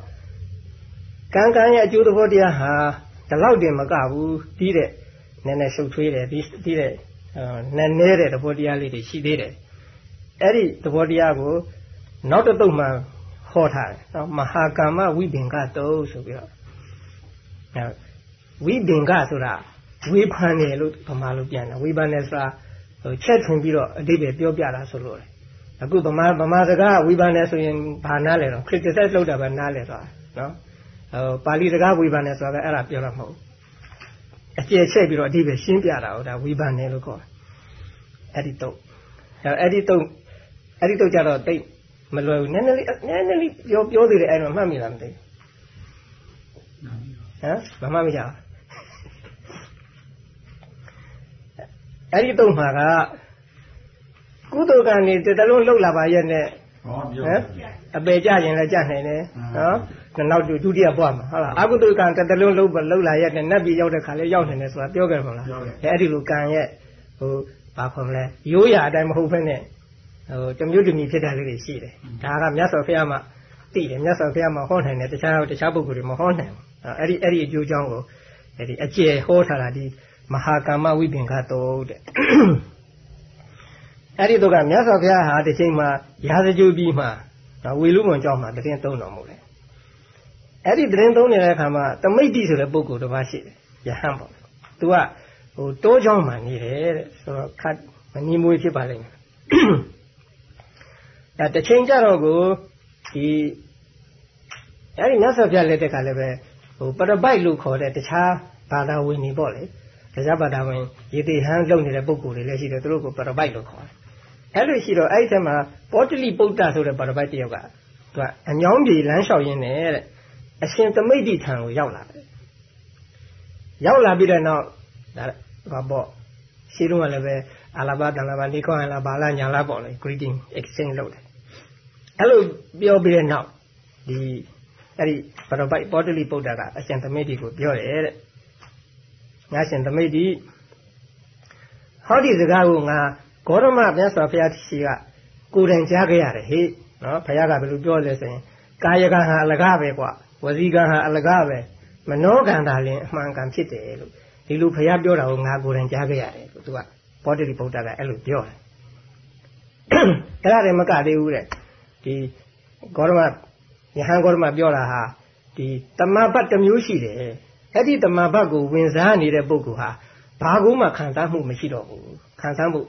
ကံကံရဲ့အကျိုးသဘောတရားဟာဒီလောက်တင်မကဘူးပြီးတဲ့နည်းနည်းရှုပ်ထွေးတယ်ပြီးပြီးတဲ့နည်းနည်းတဲ့သဘောတရားလေးတွေရှိသေးတယ်အဲ့ဒီသဘောတရားကိုနောက်တစ်တုပ်မှဟောထားတယ်နော်မဟာကာမဝိပင်ကတုပ်ဆိုပြီးတော့ဝိပင်ကဆိုတာဝေဖန်တယ်လို့ဗမာလိုပြန်တယ်ဝေဖန်တယ်ဆိုတာဟိုချက်ထွင်ပြီးတော့အတိတ်ပဲပြောပြတာဆိုလို့လေ အခုဗမာဗမာစကားဝေဖန်တယ်ဆိုရင်ဘာနားလဲတော့ criticize လုပ်တာပဲနားလဲသွားနော်ဟိုပါဠိစကားဝေဖန်တယ်ဆိုတာကအဲ့ဒါပြောတာမဟုတ်အကျယ်ချက်ပြီးတော့အတိတ်ပဲရှင်းပြတာဟုတ်ဒါဝေဖန်တယ်လို့ခေါ်တယ်အဲ့ဒီတော့အဲ့ဒီတော့အဲ့ဒီတော့ကြတော့တိတ်မလွယ်ဘူးနည်းနည်းလေးနည်းနည်းလေးပြောပြောသေးတယ်အဲ့တော့မှတ်မိလားမသိဟမ်မမှတ်မိကြဘူးအဲ့ဒီတော့မှာက ကုသိုလ်ကံနေတလုံးလှုပ်လာပါရဲ့နဲ့ဟောပြောဟမ်အပေကြရင်လည်းကြနိုင်တယ်နော်နောက်ဒုတိယဘဝမှာဟုတ်လားအကုသိုလ်ကံတလုံးလှုပ်လှုပ်လာရဲ့နဲ့နတ်ပြည်ရောက်တဲ့ခါလေးရောက်နေတယ်ဆိုတာပြောခဲ့မှာလားအဲ့ဒီလိုကံရဲ့ဟိုဘာခေါ်မလဲရိုးရာအတိုင်းမဟုတ်ဘဲနဲ့ဟိုတမျိုးတမီဖြစ်တာလေးတွေရှိတယ်ဒါကမြတ်စွာဘုရားမှာသိတယ်မြတ်စွာဘုရားမှာဟောနိုင်တယ်တခြားတခြားပုဂ္ဂိုလ်တွေမဟောနိုင်ဘူးအဲ့ဒီအဲ့ဒီအကျိုးကြောင့်ကိုအဲ့ဒီအကျယ်ဟောထားတာဒီမဟာကာမဝိပင်္ဂတုတဲ့ အဲ့ဒီတော့ကမြတ်စွာဘုရားဟာတစ်ချိန်မှာရာဇကြိုပြီးမှဝေလူမွန်ကြောင့်မှတရင်သုံးတော်မူတယ်အဲ့ဒီတရင်သုံးနေတဲ့အခါမှာတမိတ်တိဆိုတဲ့ပုဂ္ဂိုလ်တစ်ပါးရှိတယ်ယဟန်ပေါ့သူကဟိုတိုးချောင်းမှနေတယ်တဲ့ဆိုတော့ခတ်မငြင်းမွေးဖြစ်ပါလိမ့်မယ်အဲတချိန်ကြတော့ကိုဒီအဲ့ဒီမြတ်စွာဘုရားလက်ထက်ကလည်းပဲဟိုပရပိုက်လို့ခေါ်တဲ့တခြားဘာသာဝင်တွေပေါ့လေတရားဘာသာဝင်ရေတိဟန်လုပ်နေတဲ့ပုဂ္ဂိုလ်တွေလည်းရှိတယ်သူတို့ကိုပရပိုက်လို့ခေါ်တယ် အဲ့လိုရှိတော့အဲ့ဒီထဲမှာပောတလိပုတ္တဆိုတဲ့ပရပိုက်တယောက်ကသူကအညောင်းပြေလမ်းလျှောက်ရင်းနဲ့တဲ့အရှင်သမိတ်တိထံကိုရောက်လာတယ်ရောက်လာပြီးတဲ့နောက်ဒါဘာပေါ့ရှင်းတော့လည်းပဲအာလာဘတန်လာဘနေခေါ်လာဘာလာညာလာပေါ့လေ greeting exchange လုပ်တယ်အဲ့လိုပြောပြီးတဲ့နောက်ဒီအဲ့ဒီပရပိုက်ပောတလိပုတ္တကအရှင်သမိတ်တိကိုပြောတယ်တဲ့ငါရှင်သမိတ်တိဟောဒီစကားကိုငါ ဂေါရမမြတ်စွာဘုရားရှိကကိုယ်တိုင်ကြားခဲ့ရတယ်ဟေ့နော်ဘုရားကဘယ်လိုပြောလဲဆိုရင်ကာယကံဟာအလကားပဲကွာဝစီကံဟာအလကားပဲမနောကံသာလင်အမှန်ကန်ဖြစ်တယ်လို့ဒီလိုဘုရားပြောတာကိုငါကိုယ်တိုင်ကြားခဲ့ရတယ်လို့သူကဘောဓိဗုဒ္ဓကအဲ့လိုပြောတယ်အဲ့ဒါလည်းမကသေးဘူးတဲ့ဒီဂေါရမယဟန်ဂေါရမပြောတာဟာဒီတမဘတ်တစ်မျိုးရှိတယ်အဲ့ဒီတမဘတ်ကိုဝင်စားနေတဲ့ပုဂ္ဂိုလ်ဟာဘာကူမှခံစားမှုမရှိတော့ဘူးခံစားမှု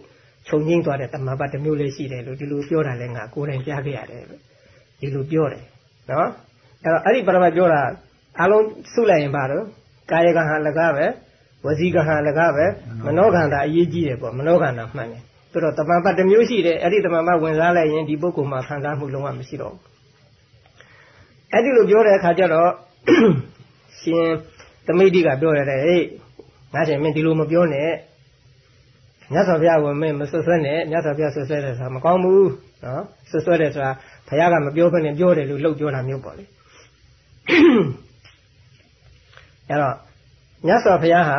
ခြုံငိမ့်သွားတဲ့တမဘတ်တစ်မျိုးလေးရှိတယ်လို့ဒီလိုပြောတာလည်းငါကိုယ်တိုင်ကြားခဲ့ရတယ်လို့ဒီလိုပြောတယ်နော်အဲ့တော့အဲ့ဒီပရမတ်ပြောတာအလုံးစုလိုက်ရင်ဘာလို့ကာယကံဟာလကားပဲဝစီကံဟာလကားပဲမနောကံတာအရေးကြီးတယ်ပေါ့မနောကံတာမှန်တယ်ဆိုတော့တမန်ပတ်တစ်မျိုးရှိတယ်အဲ့ဒီတမန်ပတ်ဝင်စားလိုက်ရင်ဒီပုဂ္ဂိုလ်မှာခံစားမှုလုံးဝမရှိတော့ဘူးအဲ့ဒီလိုပြောတဲ့အခါကျတော့ရှင်သမိတိကပြောရတယ်ဟေးငါရှင်မင်းဒီလိုမပြောနဲ့ မြတ်စွာဘုရားကမင်းမဆွဆွဲနဲ့မြတ်စွာဘုရားဆွဆွဲတယ်ဆိုတာမကောင်းဘူးနော်ဆွဆွဲတယ်ဆိုတာဘုရားကမပြောဘဲနဲ့ပြောတယ်လို့လှုပ်ပြောတာမျိုးပေါ့လေအဲ့တော့မြတ်စွာဘုရားဟာ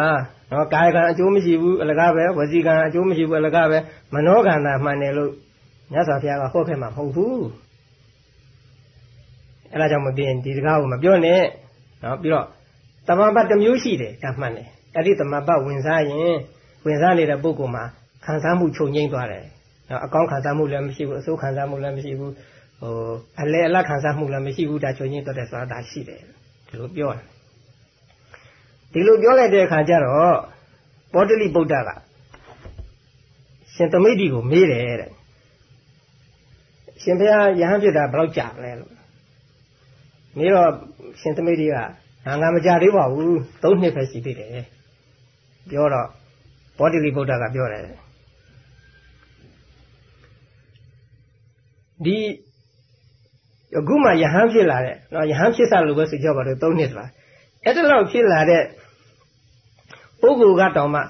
နော်ကာယကံအကျိုးမရှိဘူးအလကားပဲဝစီကံအကျိုးမရှိဘူးအလကားပဲမနောကံသာမှန်တယ်လို့မြတ်စွာဘုရားကဟောခဲ့မှာမဟုတ်ဘူးအဲ့ဒါကြောင့်မပြင်းဒီစကားကိုမပြောနဲ့နော်ပြီးတော့တမန်ပတ်တစ်မျိုးရှိတယ်ဒါမှန်တယ်အဲ့ဒီတမန်ပတ်ဝင်စားရင် ဝင်စားနေတဲ့ပုဂ္ဂိုလ်မှာခံစားမှုချုပ်ငိမ့်သွားတယ်နော်အကောင်းခံစားမှုလည်းမရှိဘူးအဆိုးခံစားမှုလည်းမရှိဘူးဟိုအလဲအလတ်ခံစားမှုလည်းမရှိဘူးဒါချုပ်ငိမ့်သွားတယ်ဆိုတာဒါရှိတယ်ဒီလိုပြောတယ်ဒီလိုပြောလိုက်တဲ့အခါကျတော့ပောတလိဗုဒ္ဓကရှင်သမိတ်ဒီကိုမေးတယ်တဲ့ရှင်ဘုရားယဟန်ဖြစ်တာဘယ်တော့ကြာလဲလို့မေးတော့ရှင်သမိတ်ဒီကငါငါမကြသေးပါဘူးသုံးနှစ်ပဲရှိသေးတယ်ပြောတော့ ဘောဓိလိဗုဒ္ဓကပြောတယ်ဒီအခုမှယဟန်ဖြစ်လာတဲ့နော်ယဟန်ဖြစ်စားလို့ပဲဆိုကြပါတော့သုံးနှစ်ပါအဲ့ဒါလောက်ဖြစ်လာတဲ့ပုဂ္ဂိုလ်ကတောင်မှ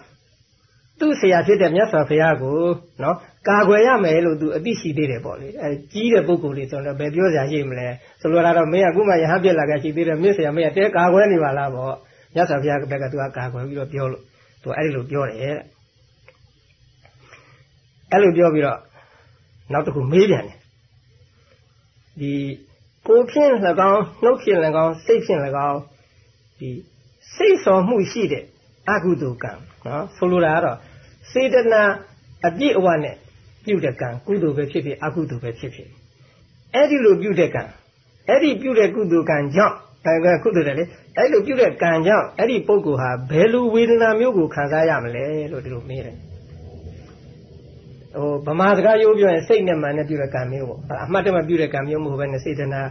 သူ့ဆရာဖြစ်တဲ့မြတ်စွာဘုရားကိုနော်ကာကွယ်ရမယ်လို့သူအသိရှိသေးတယ်ပေါ့လေအဲကြီးတဲ့ပုဂ္ဂိုလ်လေးဆိုတော့ဘယ်ပြောစရာရှိမလဲဆိုလိုတာတော့မင်းကအခုမှရဟန်းပြက်လာခဲ့ရှိသေးတယ်မြတ်ဆရာမင်းကတဲကာကွယ်နေပါလားပေါ့မြတ်စွာဘုရားဘက်ကသူကကာကွယ်ပြီးတော့ပြောလို့ သူအဲ့ဒီလိုပြောတယ်တဲ့အဲ့လိုပြောပြီးတော့နောက်တစ်ခုမေးပြန်တယ်ဒီကိုဖြင့်၎င်းနှုတ်ဖြင့်၎င်းစိတ်ဖြင့်၎င်းဒီစိတ်ဆော်မှုရှိတဲ့အကုသိုလ်ကံနော်ဆိုလိုတာကတော့စေတနာအပြည့်အဝနဲ့ပြုတဲ့ကံကုသိုလ်ပဲဖြစ်ဖြစ်အကုသိုလ်ပဲဖြစ်ဖြစ်အဲ့ဒီလိုပြုတဲ့ကံအဲ့ဒီပြုတဲ့ကုသိုလ်ကံကြောင့် အဲကုသိုလ်တယ်လေအဲ့လိုပြုတဲ့ကံကြောင့်အဲ့ဒီပုဂ္ဂိုလ်ဟာဘယ်လိုဝေဒနာမျိုးကိုခံစားရမလဲလို့ဒီလိုမေးတယ်ဟိုဗမာစကားရိုးပြောရင်စိတ်နဲ့မှန်နဲ့ပြုတဲ့ကံမျိုးပေါ့အမှတ်တမဲ့ပြုတဲ့ကံမျိုးမဟုတ်ဘဲနဲ့စေတနာ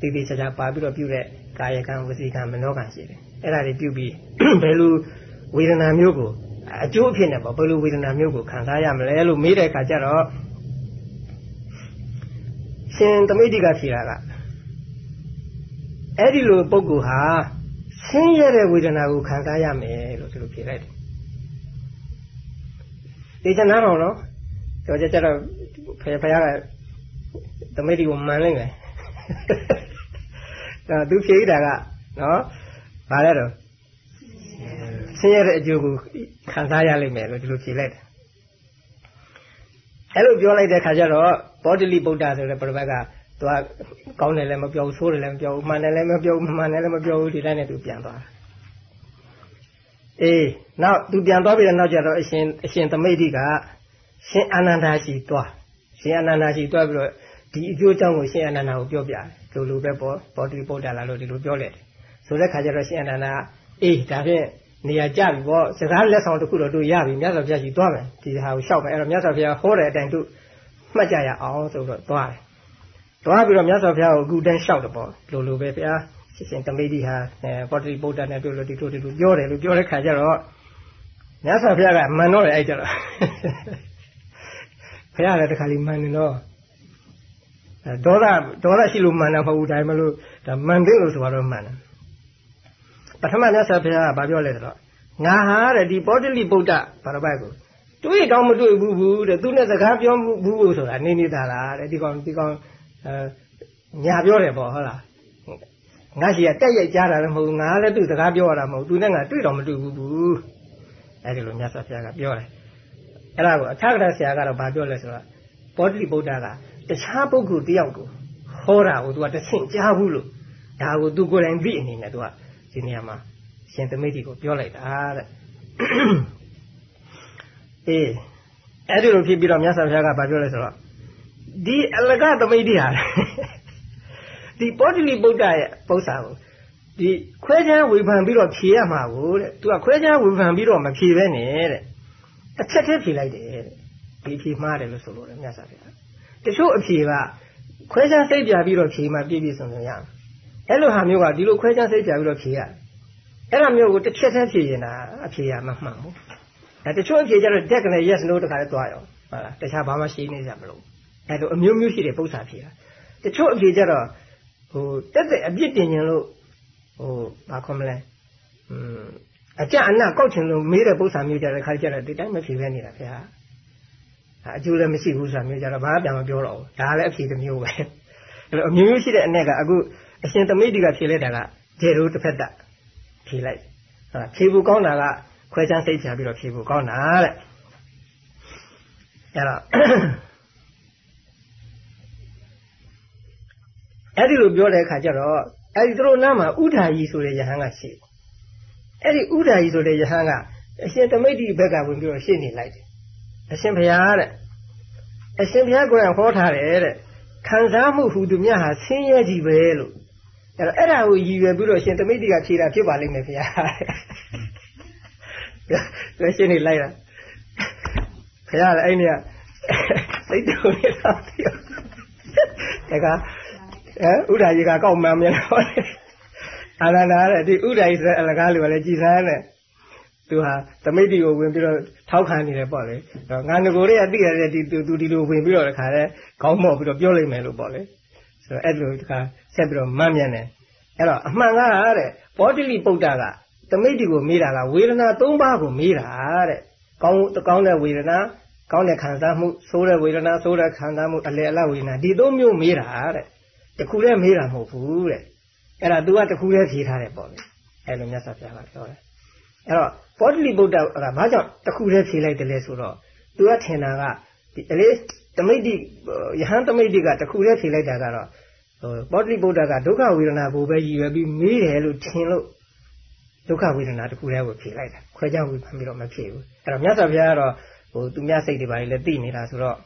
တည်တည်ချာချာပါပြီးတော့ပြုတဲ့ကာယကံဝစီကံမနောကံရှိတယ်အဲ့ဒါတွေပြုပြီးဘယ်လိုဝေဒနာမျိုးကိုအကျိုးအဖြစ်နဲ့ပေါ့ဘယ်လိုဝေဒနာမျိုးကိုခံစားရမလဲလို့မေးတဲ့အခါကျတော့ရှင်သမိတိကဖြေတာက အဲ့ဒီလိုပုဂ္ဂိုလ်ဟာဆင်းရဲတဲ့ဝေဒနာကိုခံစားရမယ်လို့ဒီလိုဖြေလိုက်တယ်ဒီချနာတော့နော်ကြောကြကြတော့ဖခင်ဖခင်ကသမိတိကိုမှန်လိုက်မယ်ဒါသူဖြေတာကနော်ဗါလဲတော့ဆင်းရဲတဲ့အကျိုးကိုခံစားရလိမ့်မယ်လို့ဒီလိုဖြေလိုက်တယ်အဲ့လိုပြောလိုက်တဲ့ခါကျတော့ဘောဓိလိဗုဒ္ဓဆိုတဲ့ပြပတ်က သူကကောင်းတယ်လည်းမပြောဘူးဆိုးတယ်လည်းမပြောဘူးမှန်တယ်လည်းမပြောဘူးမှန်တယ်လည်းမပြောဘူးဒီတိုင်းနဲ့သူပြန်သွားအေးနောက်သူပြန်သွားပြီးတော့နောက်ကျတော့အရှင်အရှင်သမိတ်တိကရှင်အာနန္ဒာရှိသွားရှင်အာနန္ဒာရှိသွားပြီးတော့ဒီအကျိုးအကြောင်းကိုရှင်အာနန္ဒာကိုပြောပြတယ်လူလူပဲပေါ်ပေါ်တီပုဒ္ဒလာလို့ဒီလိုပြောလိုက်တယ်ဆိုတဲ့ခါကျတော့ရှင်အာနန္ဒာအေးဒါဖြင့်နေရာကြပြီပေါ့စကားလက်ဆောင်တစ်ခုတော့တို့ရပြီမြတ်စွာဘုရားရှိသွားမယ်ဒီဟာကိုရှောက်မယ်အဲ့တော့မြတ်စွာဘုရားဟောတဲ့အတိုင်းတို့မှတ်ကြရအောင်ဆိုတော့သွားတယ် သွားပြီးတော့မြတ်စွာဘုရားကိုအခုတန်းလျှောက်တယ်ပေါ့လိုလိုပဲဘုရားရှင်ရှင်တမိတိဟာပေါ်တိပုဒ္ဒနဲ့တွေ့လို့ဒီလိုဒီလိုပြောတယ်လို့ပြောတဲ့ခါကျတော့မြတ်စွာဘုရားကမှန်တော့တယ်အဲ့ကြတော့ဘုရားလည်းတခါလေးမှန်နေတော့ဒေါသဒေါသရှိလို့မှန်တာမဟုတ်ဘူးဒါမှမဟုတ်ဒါမှန်တယ်လို့ဆိုတော့မှန်တယ်ပထမမြတ်စွာဘုရားကဘာပြောလဲဆိုတော့ငါဟာတဲ့ဒီပောတိလိပုဒ္ဒဘာရပိုက်ကိုတွေ့တော့မတွေ့ဘူးဘူးတဲ့သူနဲ့စကားပြောဘူးဘူးဆိုတာနေနေတာလားတဲ့ဒီကောင်ဒီကောင်အဲ ညာပြောတယ်ပေါ့ဟုတ်လားငါရှိကတက်ရိုက်ကြားတာလည်းမဟုတ်ဘူးငါလည်းသူစကားပြောရတာမဟုတ်သူနဲ့ငါတွေ့တော့မတွေ့ဘူးဘူးအဲဒီလိုမြတ်စွာဘုရားကပြောတယ်အဲ့ဒါကိုအထက်ကရဆရာကတော့ဘာပြောလဲဆိုတော့ပောတိလိပုဒ္ဒကတခြားပုဂ္ဂိုလ်တယောက်ကိုဟောတာကိုသူကတဆင့်ကြားဘူးလို့ဒါကိုသူကိုယ်တိုင်သိအနေနဲ့သူကဒီနေရာမှာရှင်သမိတ်ကိုပြောလိုက်တာတဲ့အေးအဲ့ဒီလိုဖြစ်ပြီးတော့မြတ်စွာဘုရားကဘာပြောလဲဆိုတော့ ဒီအလကသမိတ်ဟာဒီပောတိလိဗုဒ္ဓရဲ့ပု္ပ္ပာကိုဒီခွဲခြားဝေဖန်ပြီးတော့ဖြေရမှာကိုတဲ့သူကခွဲခြားဝေဖန်ပြီးတော့မဖြေပဲနဲ့တဲ့တစ်ချက်တည်းဖြေလိုက်တယ်တဲ့ဒီဖြေမှားတယ်လို့ဆိုလို့တယ်မြတ်စွာဘုရားတချို့အဖြေကခွဲခြားစိတ်ပြပြီးတော့ဖြေမှပြည့်ပြည့်စုံစုံရမယ်အဲ့လိုဟာမျိုးကဒီလိုခွဲခြားစိတ်ပြပြီးတော့ဖြေရတယ်အဲ့ဒါမျိုးကိုတစ်ချက်တည်းဖြေရင်တာအဖြေရမမှန်ဘူးအဲတချို့အဖြေကျတော့တက်ကနေ yes no တခါလဲသွားရောဟုတ်လားတခြားဘာမှရှိနေကြမလို့ အဲ့လိုအမျိုးမျိုးရှိတဲ့ပု္ပ္ပာဖြေတာတချို့အဖြေကျတော့ဟိုတက်တဲ့အပြစ်တင်ရင်လို့ဟိုဘာခေါ်မလဲอืมအကြအနကောက်ချင်လို့မေးတဲ့ပု္ပ္ပာမျိုးကြတဲ့ခါကျတော့ဒီတိုင်းမဖြေပဲနေတာခင်ဗျာအကျိုးလည်းမရှိဘူးဆိုတာမျိုးကြတော့ဘာမှပြန်မပြောတော့ဘူးဒါလည်းအဖြေတစ်မျိုးပဲအဲ့လိုအမျိုးမျိုးရှိတဲ့အ내ကအခုအရှင်သမိတ်တိကဖြေလိုက်တာကဂျေရိုတစ်ဖက်တဖြေလိုက်ဟာဖြေဖို့ကောင်းတာကခွဲခြားစိတ်ချပြီးတော့ဖြေဖို့ကောင်းတာတဲ့အဲ့တော့ အဲ့ဒီလိုပြောတဲ့အခါကျတော့အဲ့ဒီသူတို့နားမှာဥဒ္ဓာယီဆိုတဲ့ယဟန်ကရှိအဲ့ဒီဥဒ္ဓာယီဆိုတဲ့ယဟန်ကအရှင်သမိတ်တိဘက်ကဝင်ပြီးတော့ရှင်းနေလိုက်တယ်အရှင်ဘုရားတဲ့အရှင်ဘုရားကိုယ်ကဟောထားတယ်တဲ့ခံစားမှုဟူသူမြတ်ဟာဆင်းရဲကြီးပဲလို့အဲ့တော့အဲ့ဒါကိုရည်ရွယ်ပြီးတော့ရှင်သမိတ်တိကဖြေတာဖြစ်ပါလိမ့်မယ်ဘုရားတဲ့ရှင်းနေလိုက်တာဘုရားလည်းအဲ့ဒီကစိတ်တူနေတာပြောတက အဲဥဒ္ဓာကြီးကကောက်မှန်မြန်တော့အာနန္ဒာတဲ့ဒီဥဒ္ဓာကြီးဆိုတဲ့အလကားလူကလည်းကြည်စမ်းတဲ့သူဟာသမိတ်တီကိုဝင်ပြီးတော့ထောက်ခံနေတယ်ပေါ့လေငါငကိုတွေကသိရတဲ့ဒီသူဒီလိုဝင်ပြီးတော့တခါလဲခေါင်းမော့ပြီးတော့ပြောလိုက်မယ်လို့ပေါ့လေဆိုတော့အဲ့လိုတခါဆက်ပြီးတော့မှန်မြန်တယ်အဲ့တော့အမှန်ကတဲ့ပောတိလိပုဒ္ဒကသမိတ်တီကိုမေးတာကဝေဒနာ၃ပါးကိုမေးတာတဲ့ကောင်းကောင်းတဲ့ဝေဒနာကောင်းတဲ့ခံစားမှုဆိုးတဲ့ဝေဒနာဆိုးတဲ့ခံစားမှုအလယ်အလတ်ဝေဒနာဒီသုံးမျိုးမေးတာတဲ့ တခုတည်းမေးတာမဟုတ်ဘူးတဲ့အဲ့ဒါ तू ကတခုတည်းဖြေထားတယ်ပေါ့လေအဲ့လိုမြတ်စွာဘုရားကပြောတယ်အဲ့တော့ပောတိလိဗုဒ္ဓကဘာကြောင့်တခုတည်းဖြေလိုက်တယ်လဲဆိုတော့ तू ကထင်တာကဒီအလေးတမိတ်တိယဟန်တမိတ်တိကတခုတည်းဖြေလိုက်တာကတော့ပောတိလိဗုဒ္ဓကဒုက္ခဝေဒနာကိုပဲရည်ရွယ်ပြီးမေးတယ်လို့ထင်လို့ဒုက္ခဝေဒနာတခုတည်းကိုဖြေလိုက်တာခွဲခြားဝေဖန်ပြီးတော့မဖြေဘူးအဲ့တော့မြတ်စွာဘုရားကတော့ဟိုသူများစိတ်တွေပါလေသိနေတာဆိုတော့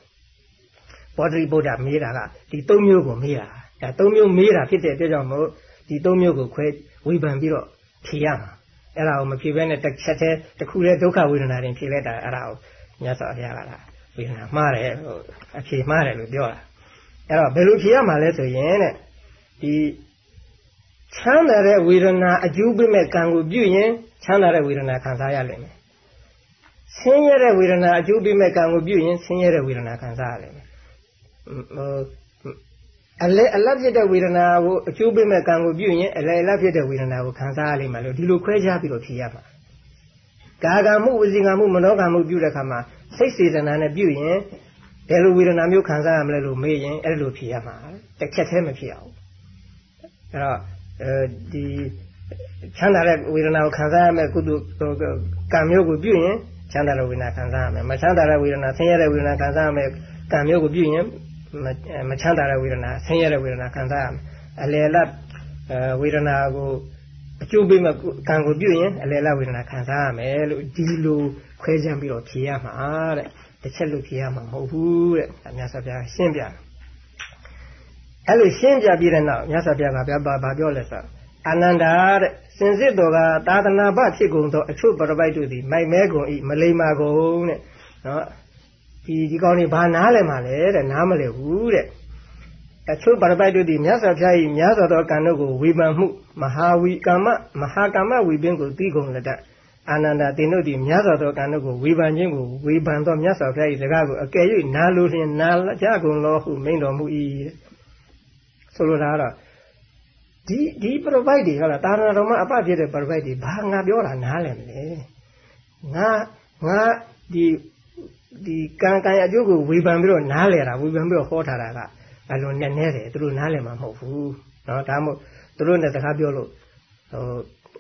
ပောတိလိဗုဒ္ဓမေးတာကဒီ၃မျိုးကိုမေးတာ ဒါသုံးမျိုးမေးတာဖြစ်တဲ့အတွက်ကြောင့်မို့ဒီသုံးမျိုးကိုခွဲဝေဖန်ပြီးတော့ဖြေရမှာအဲ့ဒါကိုမဖြေဘဲနဲ့တစ်ချက်တည်းတစ်ခုတည်းဒုက္ခဝေဒနာတွေဖြေလိုက်တာအဲ့ဒါကိုမြတ်စွာဘုရားကလားဝေဒနာမှားတယ်ဟိုအဖြေမှားတယ်လို့ပြောတာအဲ့တော့ဘယ်လိုဖြေရမှာလဲဆိုရင်တဲ့ဒီချမ်းသာတဲ့ဝေဒနာအကျိုးပေးမဲ့ကံကိုပြုရင်ချမ်းသာတဲ့ဝေဒနာခံစားရလိမ့်မယ်ဆင်းရဲတဲ့ဝေဒနာအကျိုးပေးမဲ့ကံကိုပြုရင်ဆင်းရဲတဲ့ဝေဒနာခံစားရလိမ့်မယ်ဟို အလဲအလတ်ဖြစ်တဲ့ဝေဒနာကိုအကျိုးပေးမဲ့ကံကိုပြုရင်အလဲအလတ်ဖြစ်တဲ့ဝေဒနာကိုခံစားရလိမ့်မယ်လို့ဒီလိုခွဲခြားပြီးတော့ဖြေရမှာကာကံမှုဝစီကံမှုမနောကံမှုပြုတဲ့အခါမှာစိတ်စေတနာနဲ့ပြုရင်ဘယ်လိုဝေဒနာမျိုးခံစားရမလဲလို့မေးရင်အဲ့လိုဖြေရမှာတစ်ချက်တည်းမဖြစ်အောင်အဲ့တော့အဲဒီချမ်းသာတဲ့ဝေဒနာကိုခံစားရမယ်ကုသကံမျိုးကိုပြုရင်ချမ်းသာတဲ့ဝေဒနာခံစားရမယ်မချမ်းသာတဲ့ဝေဒနာဆင်းရဲတဲ့ဝေဒနာခံစားရမယ်ကံမျိုးကိုပြုရင် မမချမ်းသာတဲ့ဝေဒနာဆင်းရဲတဲ့ဝေဒနာခံစားရမယ်အလယ်လတ်ဝေဒနာကိုအကျိုးပေးမဲ့ကံကိုပြုရင်အလယ်လတ်ဝေဒနာခံစားရမယ်လို့ဒီလိုခွဲခြမ်းပြီးတော့ဖြေရမှာတဲ့တစ်ချက်လို့ဖြေရမှာမဟုတ်ဘူးတဲ့အမြတ်စွာဘုရားရှင်းပြတယ်အဲ့လိုရှင်းပြပြီးတဲ့နောက်မြတ်စွာဘုရားကဘာဘာပြောလဲဆိုအာနန္ဒာတဲ့စင်စစ်တော်ကသာသနာ့ဘဖြစ်ကုန်သောအချို့ပရပိုက်တို့သည်မိုက်မဲကုန်ဤမလိမ္မာကုန်တဲ့နော် ဒီဒီကောင်းနေဘာနားလဲမှာလဲတဲ့နားမလဲဘူးတဲ့အချို့ပရပိုက်တို့သည်မြတ်စွာဘုရား၏မြတ်စွာသောကံတို့ကိုဝေဖန်မှုမဟာဝီကာမမဟာကာမဝီပင်ကိုသိကုန်လက်တအာနန္ဒာတင်တို့သည်မြတ်စွာသောကံတို့ကိုဝေဖန်ခြင်းကိုဝေဖန်သောမြတ်စွာဘုရား၏စကားကိုအကယ်၍နားလို့လျင်နားကြကုန်လောဟုမိန့်တော်မူ၏ဆိုလိုတာကတော့ဒီဒီ provide တွေဟုတ်လားတာရဏတော်မှာအပဖြစ်တဲ့ provide တွေဘာငါပြောတာနားလည်မလဲငါငါဒီ ဒီကံကံအကျိုးကိုဝေဖန်ပြီးတော့နားလည်တာဝေဖန်ပြီးတော့ဟောထားတာကအလွန်နဲ့နဲတယ်သူတို့နားလည်မှာမဟုတ်ဘူးเนาะဒါမှမဟုတ်သူတို့နဲ့စကားပြောလို့ဟို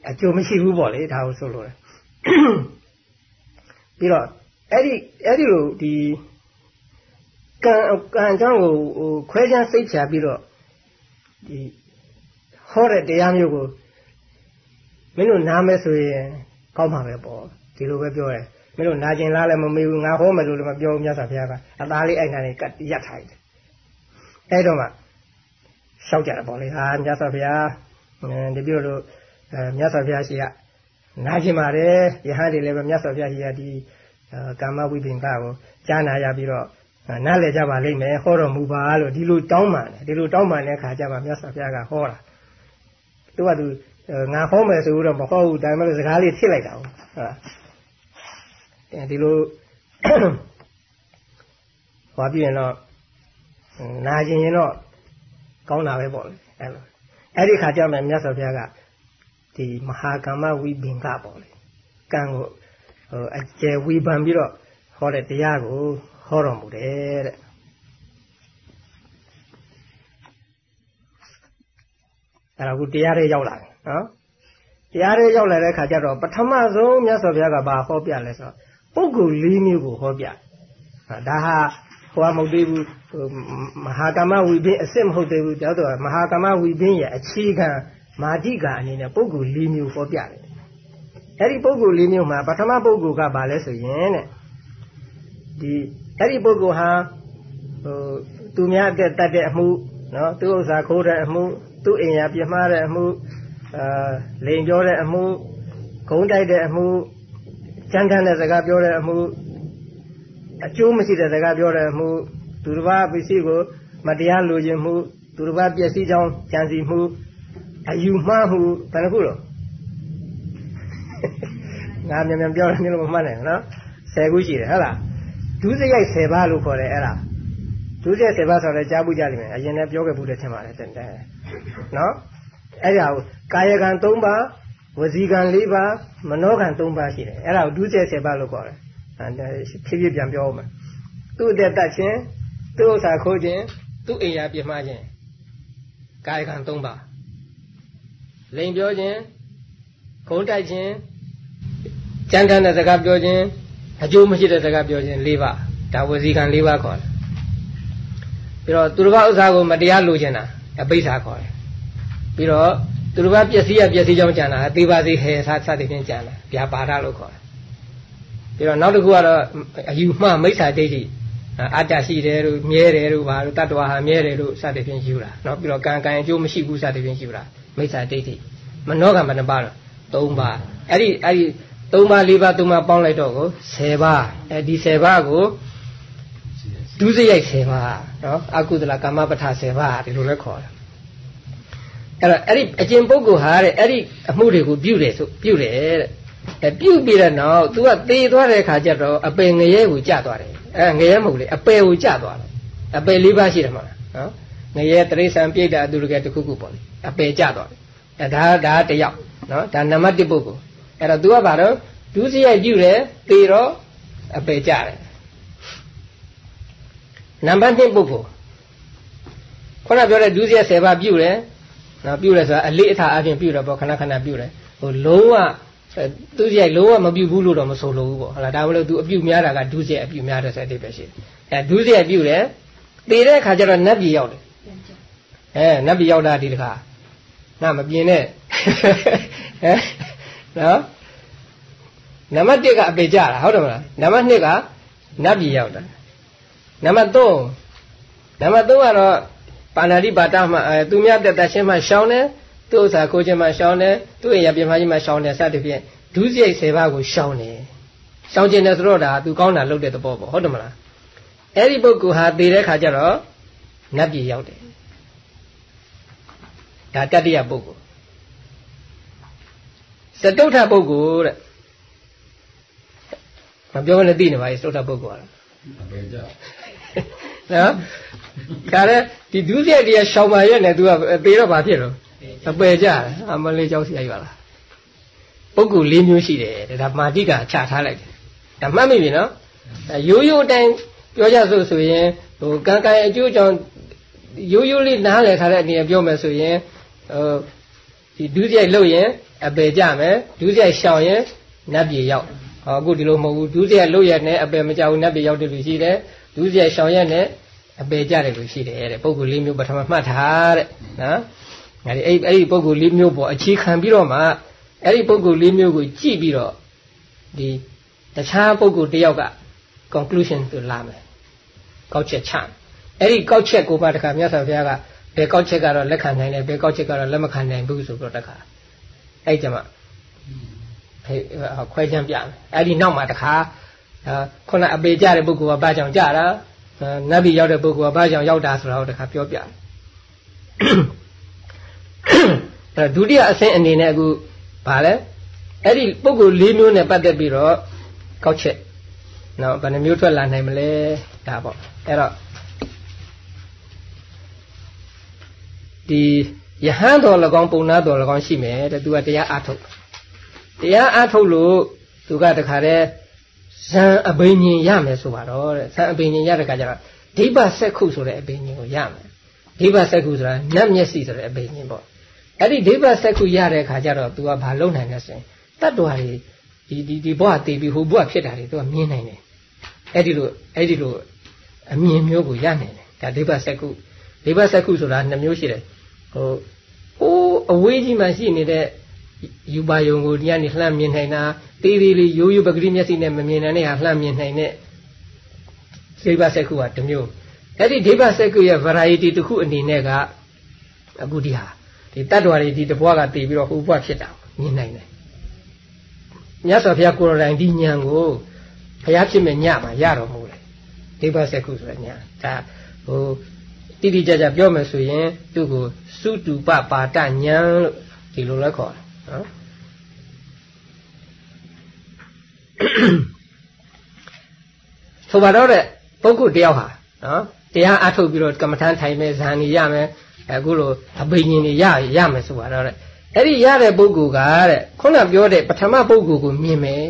အကျိုးမရှိဘူးပေါ့လေဒါကိုဆိုလို့ပြီးတော့အဲ့ဒီအဲ့ဒီလိုဒီကံကံအကြောင်းကိုဟိုခွဲခြားစိတ်ချပြီးတော့ဒီဟောတဲ့တရားမျိုးကိုမင်းတို့နားမယ်ဆိုရင်ကောင်းမှာပဲပေါ့ဒီလိုပဲပြောတယ် မင်းတို့နာကျင်လားလည်းမမေးဘူးငါဟောမယ်လို့လည်းမပြောဘူးမြတ်စွာဘုရားကအသားလေးအဲ့နာနေကတ်ရက်ထားတယ်အဲ့တော့မှရှောက်ကြတယ်ပေါ့လေဟာမြတ်စွာဘုရားဒီပြလို့အဲမြတ်စွာဘုရားရှိကနာကျင်ပါတယ်ယဟန်တွေလည်းပဲမြတ်စွာဘုရားရှိကဒီကာမဝိပင်္ဂကိုကြားနာရပြီးတော့နားလည်ကြပါလိမ့်မယ်ဟောတော်မူပါလို့ဒီလိုတောင်းပန်တယ်ဒီလိုတောင်းပန်တဲ့အခါကျမှမြတ်စွာဘုရားကဟောတာသူကသူငါဟောမယ်ဆိုတော့မဟောဘူးဒါပေမဲ့စကားလေးထစ်လိုက်တာဟုတ်လား အဲဒီလိုဟောပြရင်တော့နာကျင်ရင်တော့ကောင်းတာပဲပေါ့လေအဲ့လိုအဲ့ဒီခါကျမှမြတ်စွာဘုရားကဒီမဟာကမ္မဝိပင်္ဂပေါ့လေကံကိုဟိုအကျယ်ဝေဖန်ပြီးတော့ဟောတဲ့တရားကိုဟောတော်မူတယ်တဲ့အဲ့ဒါကတရားတွေရောက်လာတယ်နော်တရားတွေရောက်လာတဲ့ခါကျတော့ပထမဆုံးမြတ်စွာဘုရားကဘာဟောပြလဲဆိုတော့ ပုဂ္ဂိုလ်၄မျိုးကိုဟောပြဒါဟာဟိုကမဟုတ်သေးဘူးမဟာကမ္မဝိပင်းအစစ်မဟုတ်သေးဘူးကြောက်တော့မဟာကမ္မဝိပင်းရဲ့အခြေခံမာတိကအနေနဲ့ပုဂ္ဂိုလ်၄မျိုးဟောပြတယ်အဲ့ဒီပုဂ္ဂိုလ်၄မျိုးမှာပထမပုဂ္ဂိုလ်ကဘာလဲဆိုရင်တဲ့ဒီအဲ့ဒီပုဂ္ဂိုလ်ဟာဟိုသူများအတက်တတ်တဲ့အမှုနော်သူဥစ္စာခိုးတဲ့အမှုသူ့အိမ်ယာပြမှားတဲ့အမှုအာလိန်ပြောတဲ့အမှုဂုံးတိုက်တဲ့အမှု ကြမ်းတမ်းတဲ့စကားပြောတဲ့အမှုအကျိုးမရှိတဲ့စကားပြောတဲ့အမှုသူတစ်ပါးပစ္စည်းကိုမတရားလိုချင်မှုသူတစ်ပါးပျက်စီးကြောင်းကြံစီမှုအယူမှားမှုဘယ်နှခုတော့ငါမြန်မြန်ပြောတယ်မျိုးလို့မမှတ်နိုင်ဘူးနော်10ခုရှိတယ်ဟုတ်လားဒုစရိုက်10ပါးလို့ခေါ်တယ်အဲ့ဒါဒုစရိုက်10ပါးဆိုတော့ကြားဘူးကြလိမ့်မယ်အရင်လည်းပြောခဲ့ဘူးတဲ့ထင်ပါတယ်တဲ့နော်အဲ့ဒါကိုကာယကံ3ပါး ဝစီကံ4ပါးမနောကံ3ပါးရှိတယ်အဲ့ဒါကိုဒုစရိုက်10ပါးလို့ခေါ်တယ်ဖြည်းဖြည်းပြန်ပြောမယ်သူ့အသက်တတ်ခြင်းသူ့ဥစ္စာခိုးခြင်းသူ့အိမ်ယာပြမှားခြင်းကာယကံ3ပါးလိန်ပြောခြင်းခုံးတိုက်ခြင်းကြမ်းတမ်းတဲ့စကားပြောခြင်းအကျိုးမရှိတဲ့စကားပြောခြင်း၄ပါးဒါဝစီကံ၄ပါးခေါ်တယ်ပြီးတော့သူတစ်ပါးဥစ္စာကိုမတရားလိုချင်တာအပိဋ္ဌာခေါ်တယ်ပြီးတော့ သူတို့ကပျက်စီးရပျက်စီးကြောင်းကြံတာသေပါစေဟဲစသဖြင့်ကြံတာဗျာပါဒလို့ခေါ်တယ်ပြီးတော့နောက်တစ်ခုကတော့အယူမှမိစ္ဆာဒိဋ္ဌိအတ္တရှိတယ်လို့မြဲတယ်လို့ဘာလို့တတ္တဝါဟာမြဲတယ်လို့စသဖြင့်ယူတာနောက်ပြီးတော့ကံကံအကျိုးမရှိဘူးစသဖြင့်ယူတာမိစ္ဆာဒိဋ္ဌိမနောကမဏပါတော့၃ပါအဲ့ဒီအဲ့ဒီ၃ပါ၄ပါ၃ပါပေါင်းလိုက်တော့ကို10ပါအဲ့ဒီ10ပါကိုဒုစရိုက်10ပါနော်အကုသလကာမပဋ္ဌာ10ပါဒီလိုလဲခေါ်တာ အဲ့တော့အဲ့ဒီအကျင့်ပုဂ္ဂိုလ်ဟာတဲ့အဲ့ဒီအမှုတွေကိုပြုတယ်ဆိုပြုတယ်တဲ့အဲပြုတ်ပြီးတဲ့နောက် तू ကသေသွားတဲ့ခါကျတော့အပယ်ငရဲကိုကျသွားတယ်အဲငရဲမဟုတ်လေအပယ်ကိုကျသွားတယ်အပယ်လေးပါးရှိတယ်မဟုတ်လားနော်ငရဲတရိษံပြိတ္တာအတူတကယ်တစ်ခုခုပေါ့လေအပယ်ကျသွားတယ်အဲဒါဒါတယောက်နော်ဒါနံပါတ်1ပုဂ္ဂိုလ်အဲ့တော့ तू ကဘာတော့ဒုစရိုက်ပြုတယ်သေတော့အပယ်ကျတယ်နံပါတ်2ပုဂ္ဂိုလ်ခုနပြောတဲ့ဒုစရိုက်10ပါးပြုတယ် နော်ပြုတယ်ဆိုတာအလေးအထားအပြင်ပြုတယ်ပေါ့ခဏခဏပြုတယ်ဟိုလုံးဝသူစရိုက်လုံးဝမပြုတ်ဘူးလို့တော့မဆိုလို့ဘူးပေါ့ဟုတ်လားဒါမလို့ तू အပြုတ်များတာကဒုစရိုက်အပြုတ်များတယ်ဆိုတဲ့အတိတ်ပဲရှိတယ်အဲဒုစရိုက်ပြုတ်တယ်သေတဲ့အခါကျတော့နတ်ပြည်ရောက်တယ်အဲနတ်ပြည်ရောက်တာဒီတခါနာမပြင်းနဲ့ဟမ်နော်နံပါတ်1ကအပေကြတာဟုတ်တယ်မလားနံပါတ်2ကနတ်ပြည်ရောက်တာနံပါတ်3နံပါတ်3ကတော့ ပါဏာတိပါတမှအဲသူများတက်တရှင်းမှရှောင်းတယ်သူ့ဥစ္စာကိုချင်းမှရှောင်းတယ်သူ့အိမ်ရပြင်မကြီးမှရှောင်းတယ်စသဖြင့်ဒုစရိုက်10ပါးကိုရှောင်းတယ်ရှောင်းခြင်းတယ်ဆိုတော့ဒါသူကောင်းတာလုပ်တဲ့သဘောပေါ့ဟုတ်တယ်မလားအဲ့ဒီပုဂ္ဂိုလ်ဟာသေတဲ့ခါကျတော့နတ်ပြည်ရောက်တယ်ဒါတတ္တိယပုဂ္ဂိုလ်စတုထပုဂ္ဂိုလ်တဲ့မပြောဘဲနဲ့သိနေပါရဲ့စတုထပုဂ္ဂိုလ်ကဘယ်ကြ နော်ဒါလည်းဒီဒုစရိုက်တရားရှောင်ပါရဲ့နဲ့ तू ကသေတော့ဘာဖြစ်တော့အပယ်ကြတယ်အမလေးကြောက်စီရရလားပုဂ္ဂိုလ်၄မျိုးရှိတယ်ဒါမာတိကချထားလိုက်တယ်ဒါမှတ်မိပြီနော်ရိုးရိုးတိုင်းပြောကြဆိုဆိုရင်ဟိုကံကံအကျိုးကြောင့်ရိုးရိုးလေးနားလည်ထားတဲ့အနေနဲ့ပြောမယ်ဆိုရင်ဟိုဒီဒုစရိုက်လုပ်ရင်အပယ်ကြမယ်ဒုစရိုက်ရှောင်ရင်နတ်ပြည်ရောက်ဟောအခုဒီလိုမဟုတ်ဘူးဒုစရိုက်လုပ်ရနဲ့အပယ်မကြဘူးနတ်ပြည်ရောက်တယ်လို့ရှိတယ် ဒုစရိုက်ရှောင်ရနဲ့အပယ်ကြတယ်လို့ရှိတယ်တဲ့ပုဂ္ဂိုလ်လေးမျိုးပထမမှတ်ထားတဲ့နော်ငါဒီအဲ့အဲ့ဒီပုဂ္ဂိုလ်လေးမျိုးပေါ်အခြေခံပြီးတော့မှအဲ့ဒီပုဂ္ဂိုလ်လေးမျိုးကိုကြည့်ပြီးတော့ဒီတခြားပုဂ္ဂိုလ်တယောက်က conclusion သူလာမယ်ကောက်ချက်ချအဲ့ဒီကောက်ချက်ကိုပါတခါမြတ်စွာဘုရားကဘယ်ကောက်ချက်ကတော့လက်ခံနိုင်တယ်ဘယ်ကောက်ချက်ကတော့လက်မခံနိုင်ဘူးဆိုတော့တခါအဲ့ကြမှာခွဲချမ်းပြမယ်အဲ့ဒီနောက်မှာတခါ ခုနအပေကြတဲ့ပုဂ္ဂိုလ်ကဘာကြောင့်ကြတာနတ်ပြည်ရောက်တဲ့ပုဂ္ဂိုလ်ကဘာကြောင့်ရောက်တာဆိုတာကိုတခါပြောပြတယ်အဲဒုတိယအဆင့်အနေနဲ့အခုဗာလဲအဲ့ဒီပုဂ္ဂိုလ်၄မျိုးနဲ့ပတ်သက်ပြီးတော့ကောက်ချက်နော်ဘယ်နှမျိုးထွက်လာနိုင်မလဲဒါပေါ့အဲ့တော့ဒီယဟန်တော်၎င်းပုံနာတော်၎င်းရှိမယ်တဲ့သူကတရားအားထုတ်တရားအားထုတ်လို့သူကတခါတည်း ဇံအဘိညာဉ်ရမယ်ဆိုပါတော့တဲ့ဇံအဘိညာဉ်ရတဲ့ခါကျတော့ဒိဗ္ဗစက္ခုဆိုတဲ့အဘိညာဉ်ကိုရမယ်ဒိဗ္ဗစက္ခုဆိုတာနတ်မျက်စိဆိုတဲ့အဘိညာဉ်ပေါ့အဲ့ဒီဒိဗ္ဗစက္ခုရတဲ့ခါကျတော့ तू ကဘာလုပ်နိုင်လဲဆိုရင်တတ္တဝါတွေဒီဒီဒီဘဝတည်ပြီးဟိုဘဝဖြစ်တာတွေ तू ကမြင်နိုင်တယ်အဲ့ဒီလိုအဲ့ဒီလိုအမြင်မျိုးကိုရနိုင်တယ်ဒါဒိဗ္ဗစက္ခုဒိဗ္ဗစက္ခုဆိုတာနှစ်မျိုးရှိတယ်ဟိုဟိုးအဝေးကြီးမှာရှိနေတဲ့ ယူပါယုံကိုတရားနေလှမ်းမြင်နိုင်တာတေးသေးလေးရိုးရိုးပဂရိမျက်စိနဲ့မမြင်နိုင်တဲ့ဟာလှမ်းမြင်နိုင်တဲ့ဒိဗ္ဗစက္ခုကတစ်မျိုးအဲ့ဒီဒိဗ္ဗစက္ခုရဲ့ variety တစ်ခုအနေနဲ့ကအခုဒီဟာဒီတတ္တဝါတွေဒီတဘွားကတည်ပြီးတော့ဟိုဘွားဖြစ်တာမြင်နိုင်တယ်မြတ်စွာဘုရားကိုယ်တော်တိုင်ဒီဉာဏ်ကိုဘုရားဖြစ်မဲ့ညမှာရတော်မူတယ်ဒိဗ္ဗစက္ခုဆိုတဲ့ဉာဏ်ဒါဟိုတိတိကျကျပြောမယ်ဆိုရင်သူ့ကိုစုတူပပါတဉာဏ်လို့ဒီလိုလဲခေါ်တယ် နော်ဆိုပါတော့တဲ့ပုဂ္ဂိုလ်တယောက်ဟာနော်တရားအထုတ်ပြီးတော့ကမ္မထမ်းထိုင်မယ်ဇာန်ကြီးရမယ်အခုလိုအဘိညာဉ်တွေရရမယ်ဆိုပါတော့တဲ့အဲ့ဒီရတဲ့ပုဂ္ဂိုလ်ကတဲ့ခုနပြောတဲ့ပထမပုဂ္ဂိုလ်ကိုမြင်မယ်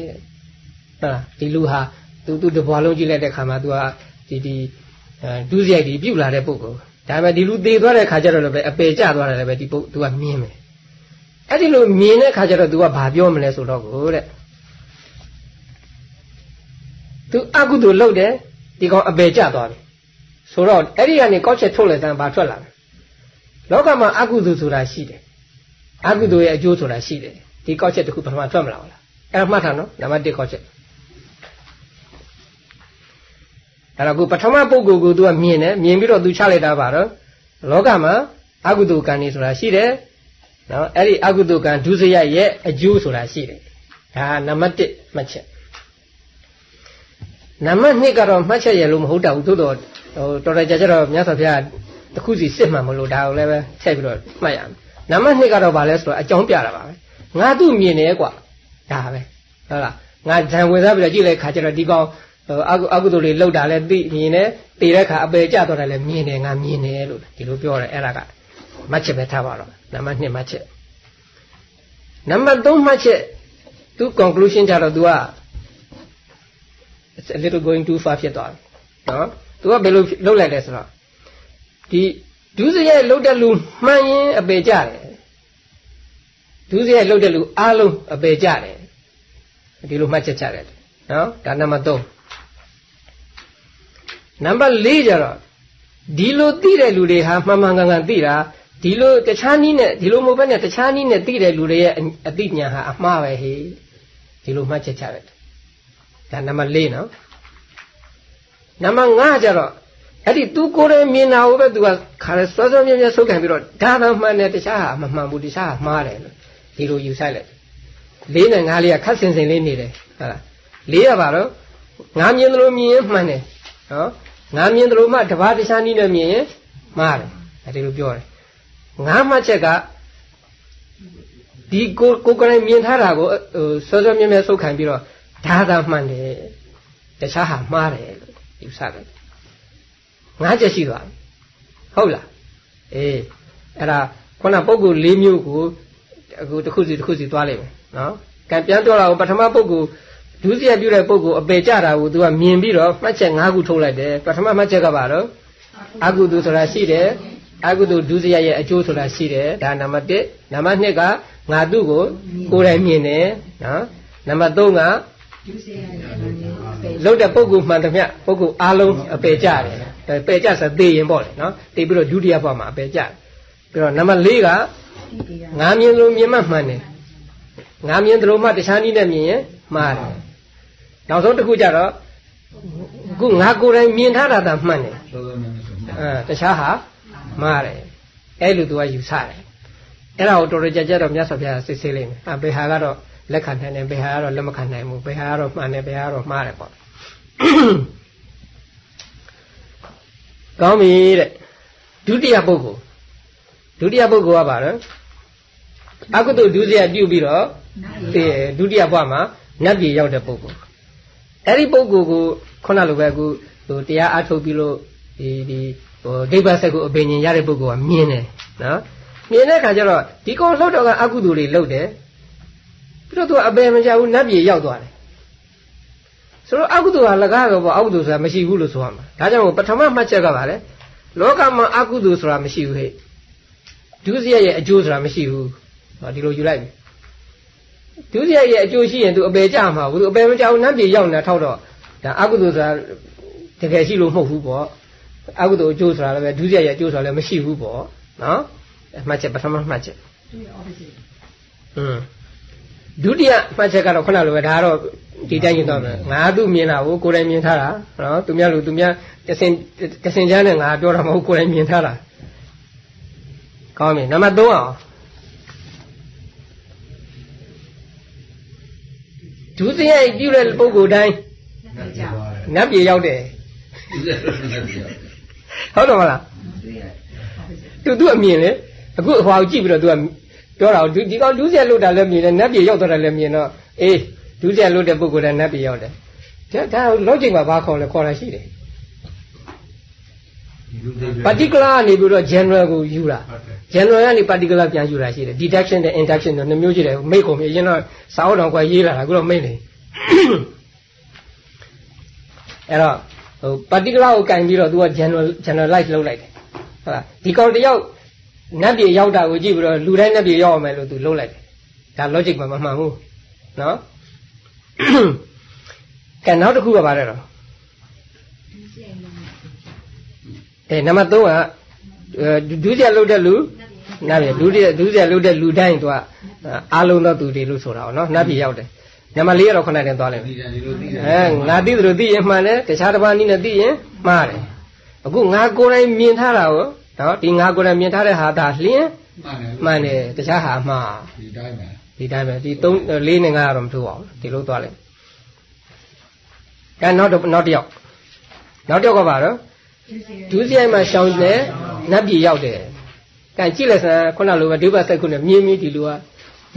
ဟုတ်လားဒီလူဟာသူသူတဘွားလုံးကြည့်လိုက်တဲ့ခါမှာသူကဒီဒီဒုစရိုက်ဒီပြုတ်လာတဲ့ပုဂ္ဂိုလ်ဒါပေမဲ့ဒီလူသေသွားတဲ့ခါကျတော့လည်းအပယ်ကျသွားတယ်လည်းပဲဒီပုဂ္ဂိုလ်သူကမြင်မယ် အဲ့ဒီလိုမြင်တဲ့ခါကျတော့ तू ကဘာပြောမလဲဆိုတော့ကိုတဲ့ तू အကုသိုလ်လုပ်တယ်ဒီကောင်အပယ်ကျသွားပြီဆိုတော့အဲ့ဒီကနေကောက်ချက်ထုတ်လိုက်တဲ့ဘာထွက်လာလဲလောကမှာအကုသိုလ်ဆိုတာရှိတယ်အကုသိုလ်ရဲ့အကျိုးဆိုတာရှိတယ်ဒီကောက်ချက်တခုပထမထွက်မလာဘူးလားအဲ့ဒါမှတ်ထားနော်နံပါတ်1ကောက်ချက်အဲ့တော့ကိုပထမပုဂ္ဂိုလ်ကို तू ကမြင်တယ်မြင်ပြီးတော့ तू ချလိုက်တာပါတော့လောကမှာအကုသိုလ်ကံနေဆိုတာရှိတယ် နော်အဲ့ဒီအကုသိုလ်ကံဒုစရိုက်ရဲ့အကျိုးဆိုတာရှိတယ်ဒါနံပါတ်1မှတ်ချက်နံပါတ်2ကတော့မှတ်ချက်ရလို့မဟုတ်တော့ဘူးသို့တော့ဟိုတော်တော်ကြာကြာတော့မြတ်စွာဘုရားတခုစီစစ်မှန်မလို့ဒါကိုလည်းပဲထည့်ပြီးတော့မှတ်ရမယ်နံပါတ်2ကတော့ဗာလဲဆိုတော့အကြောင်းပြတာပါပဲငါသူ့မြင်တယ်ကွာဒါပဲဟုတ်လားငါဇံဝင်စားပြီးတော့ကြည့်လိုက်ခါကျတော့ဒီကောင်အကုသိုလ်တွေလောက်တာလဲသိမြင်တယ်တည်တဲ့ခါအပယ်ကျတော့တယ်လဲမြင်တယ်ငါမြင်တယ်လို့ဒီလိုပြောတယ်အဲ့ဒါက မှတ်ချက်ပဲထားပါတော့နံပါတ်2မှတ်ချက်နံပါတ်3မှတ်ချက်သူ conclusion ကြတော့ तू က it's a little going too far ဖြစ်သွားပြီနော် तू ကဘယ်လိုလုပ်လိုက်လဲဆိုတော့ဒီဒုစရိုက်လှုပ်တဲ့လူမှန်ရင်အပေကြတယ်ဒုစရိုက်လှုပ်တဲ့လူအားလုံးအပေကြတယ်ဒီလိုမှတ်ချက်ချတယ်နော်ဒါနံပါတ်3နံပါတ်4ကျတော့ဒဒီလိုသိတဲ့လူတွေဟာမှန်မှန်ကန်ကန်သိတာ ဒီလိုတခြားနည်းနဲ့ဒီလိုမဟုတ်ဘဲနဲ့တခြားနည်းနဲ့သိတဲ့လူတွေရဲ့အသိဉာဏ်ဟာအမှားပဲဟေ့ဒီလိုမှတ်ချက်ချရတယ်ဒါနံပါတ်၄နော်နံပါတ်5ကျတော့အဲ့ဒီ तू ကိုယ်တိုင်မြင်တာကိုပဲ तू ကခါရဲစောစောမြဲမြဲဆုတ်ခံပြီးတော့ဒါသာမှန်တယ်တခြားဟာမမှန်ဘူးတခြားဟာမှားတယ်လို့ဒီလိုယူဆိုင်လိုက်လေးနဲ့ငါးလေးကခက်စင်စင်လေးနေတယ်ဟုတ်လားလေးရပါတော့ငါမြင်သလိုမြင်ရင်မှန်တယ်နော်ငါမြင်သလိုမှတပါးတခြားနည်းနဲ့မြင်ရင်မှားတယ်အဲဒီလိုပြောတယ် ငါမှတ်ချက်ကဒီကိုကိုယ်ကလေးမြင်ထားတာကိုဟိုစောစောမြဲမြဲဆုတ်ခံပြီးတော့ဒါသာမှန်တယ်တခြားဟာမှားတယ်လို့ယူဆတယ်ငါးချက်ရှိသွားပြီဟုတ်လားအေးအဲ့ဒါခုနပုဂ္ဂိုလ်၄မျိုးကိုအခုတစ်ခုစီတစ်ခုစီသွားလိုက်မယ်နော်ကံပြန်တော့တာကိုပထမပုဂ္ဂိုလ်ဒုစရိုက်ပြုတဲ့ပုဂ္ဂိုလ်အပေကြတာကို तू ကမြင်ပြီးတော့မှတ်ချက်၅ခုထုတ်လိုက်တယ်ပထမမှတ်ချက်ကပါတော့အကုသိုလ်ဆိုတာရှိတယ် အကုသိုလ်ဒုစရိုက်ရဲ့အကျိုးဆိုတာရှိတယ်ဒါနံပါတ်1နံပါတ်2ကငါသူ့ကိုကိုယ်တိုင်မြင်တယ်နော်နံပါတ်3ကလုတ်တဲ့ပုဂ္ဂိုလ်မှန်သမျှပုဂ္ဂိုလ်အားလုံးအပေကြတယ်ပယ်ကြဆိုသေရင်ပေါ့လေနော်သိပြီးတော့ဒုတိယဘဝမှာအပေကြတယ်ပြီးတော့နံပါတ်4ကငါမြင်လို့မြင်မှမှန်တယ်ငါမြင်သလိုမှတခြားနည်းနဲ့မြင်ရင်မှားတယ်နောက်ဆုံးတစ်ခုကြတော့အခုငါကိုယ်တိုင်မြင်ထားတာသာမှန်တယ်အဲတခြားဟာ မှားတယ်အဲ့လိုသူကယူဆတယ်အဲ့ဒါကိုတော်တော်ကြကြတော့မြတ်စွာဘုရားစစ်ဆေးလိုက်မယ်အဘေဟာကတော့လက်ခံနိုင်တယ်ဘေဟာကတော့လက်မခံနိုင်ဘူးဘေဟာကတော့မှန်တယ်ဘေဟာကတော့မှားတယ်ပေါ့ကောင်းပြီတဲ့ဒုတိယပုဂ္ဂိုလ်ဒုတိယပုဂ္ဂိုလ်ကပါတော့အကုသိုလ်ဒုစရိုက်ပြုပြီးတော့ဒီဒုတိယဘဝမှာနတ်ပြည်ရောက်တဲ့ပုဂ္ဂိုလ်အဲ့ဒီပုဂ္ဂိုလ်ကိုခုနလိုပဲအခုဟိုတရားအထုတ်ပြီးလို့ဒီဒီ ဟိုဒိဗ္ဗစက်ကိုအပင်ញင်ရတဲ့ပုဂ္ဂိုလ်ကမြင်တယ်နော်မြင်တဲ့အခါကျတော့ဒီကောင်လှုပ်တော့ကအကုသိုလ်တွေလှုပ်တယ်ပြီးတော့သူကအပယ်မကြဘူးနတ်ပြည်ရောက်သွားတယ်ဆိုတော့အကုသိုလ်ကလကားတော့ပေါ့အကုသိုလ်ဆိုတာမရှိဘူးလို့ဆိုရမှာဒါကြောင့်ပထမမှတ်ချက်ကပါလေလောကမှာအကုသိုလ်ဆိုတာမရှိဘူးဟဲ့ဒုစရိုက်ရဲ့အကျိုးဆိုတာမရှိဘူးဟောဒီလိုယူလိုက်ပြီဒုစရိုက်ရဲ့အကျိုးရှိရင်သူအပေကြမှာဘူးသူအပေမကြဘူးနတ်ပြည်ရောက်နေတာထောက်တော့ဒါအကုသိုလ်ဆိုတာတကယ်ရှိလို့မဟုတ်ဘူးပေါ့ အကုသိုလ်အကျိုးဆိုတာလည်းပဲဒုစရိုက်ရဲ့အကျိုးဆိုတာလည်းမရှိဘူးပေါ့နော်မှတ်ချက်ပထမမှတ်ချက်ဟွန်းဒုတိယမှတ်ချက်ကတော့ခုနလိုပဲဒါကတော့ဒီတိုင်းရင်တော့ငါသူ့မြင်တာကိုကိုယ်တိုင်မြင်ထားတာနော်သူများလူသူများတစင်တစင်ချမ်းနဲ့ငါပြောတာမဟုတ်ကိုယ်တိုင်မြင်ထားတာကောင်းပြီနံပါတ်3အောင်ဒုစရိုက်ပြုတဲ့ပုဂ္ဂိုလ်တိုင်းနတ်ပြည်ရောက်တယ် ဟုတ်တော့မလားသူသူအမြင်လေအခုအဟွာကိုကြည့်ပြီးတော့သူကပြောတာဒီကောင်ဒုစရိုက်လုပ်တာလည်းမြင်တယ်နတ်ပြည်ရောက်တော့တယ်လည်းမြင်တော့အေးဒုစရိုက်လုပ်တဲ့ပုဂ္ဂိုလ်တိုင်းနတ်ပြည်ရောက်တယ်ဒါဒါလောจิตမှာဘာခေါ်လဲခေါ်တာရှိတယ် particular ကနေပြီးတော့ general ကိုယူတာ general ကနေ particular ပြန်ယူတာရှိတယ် deduction နဲ့ induction တို့နှစ်မျိုးရှိတယ်မိတ်ကုန်ပြီအရင်တော့စာအုပ်တော်ကရေးလာတာအခုတော့မိတ်နေအဲ့တော့ ဟို particular ကိုကင်ပြီးတော့ तू က general generalize လုပ်လိုက်တယ်ဟုတ်လားဒီကောင်တယောက်နတ်ပြည်ရောက်တာကိုကြည့်ပြီးတော့လူတိုင်းနတ်ပြည်ရောက်အောင်မယ်လို့ तू လုပ်လိုက်တယ်ဒါ logic မှာမမှန်ဘူးနော်ကဲနောက်တစ်ခုကပါတယ်တော့အဲနံပါတ်3ကဒုစရိုက်လုပ်တဲ့လူနတ်ပြည်ဒုစရိုက်ဒုစရိုက်လုပ်တဲ့လူတိုင်းသူကအာလုံးသောသူတွေလို့ဆိုတာ哦နော်နတ်ပြည်ရောက်တယ် နံပါတ်4ကတော့ခုနတင်သွားလိုက်မယ်အဲငါသိသလိုသိရင်မှန်တယ်တခြားတစ်ပါးနည်းနဲ့သိရင်မှားတယ်အခုငါကိုယ်တိုင်မြင်ထားတာကိုနော်ဒီငါကိုယ်တိုင်မြင်ထားတဲ့ဟာဒါလျင်းမှန်တယ်တခြားဟာမှားဒီတိုင်းပဲဒီတိုင်းပဲဒီ3 4နဲ့5ကတော့မထူပါဘူးဒီလိုသွားလိုက်အဲနောက်နောက်တစ်ယောက်နောက်တစ်ယောက်ကပါတော့ဒုစရိုက်မှာရှောင်းတယ်နတ်ပြည်ရောက်တယ်ကဲကြည့်လိုက်စမ်းခုနလိုပဲဒိဗ္ဗစိတ်ခုနဲ့မြင်းမြင်းဒီလိုက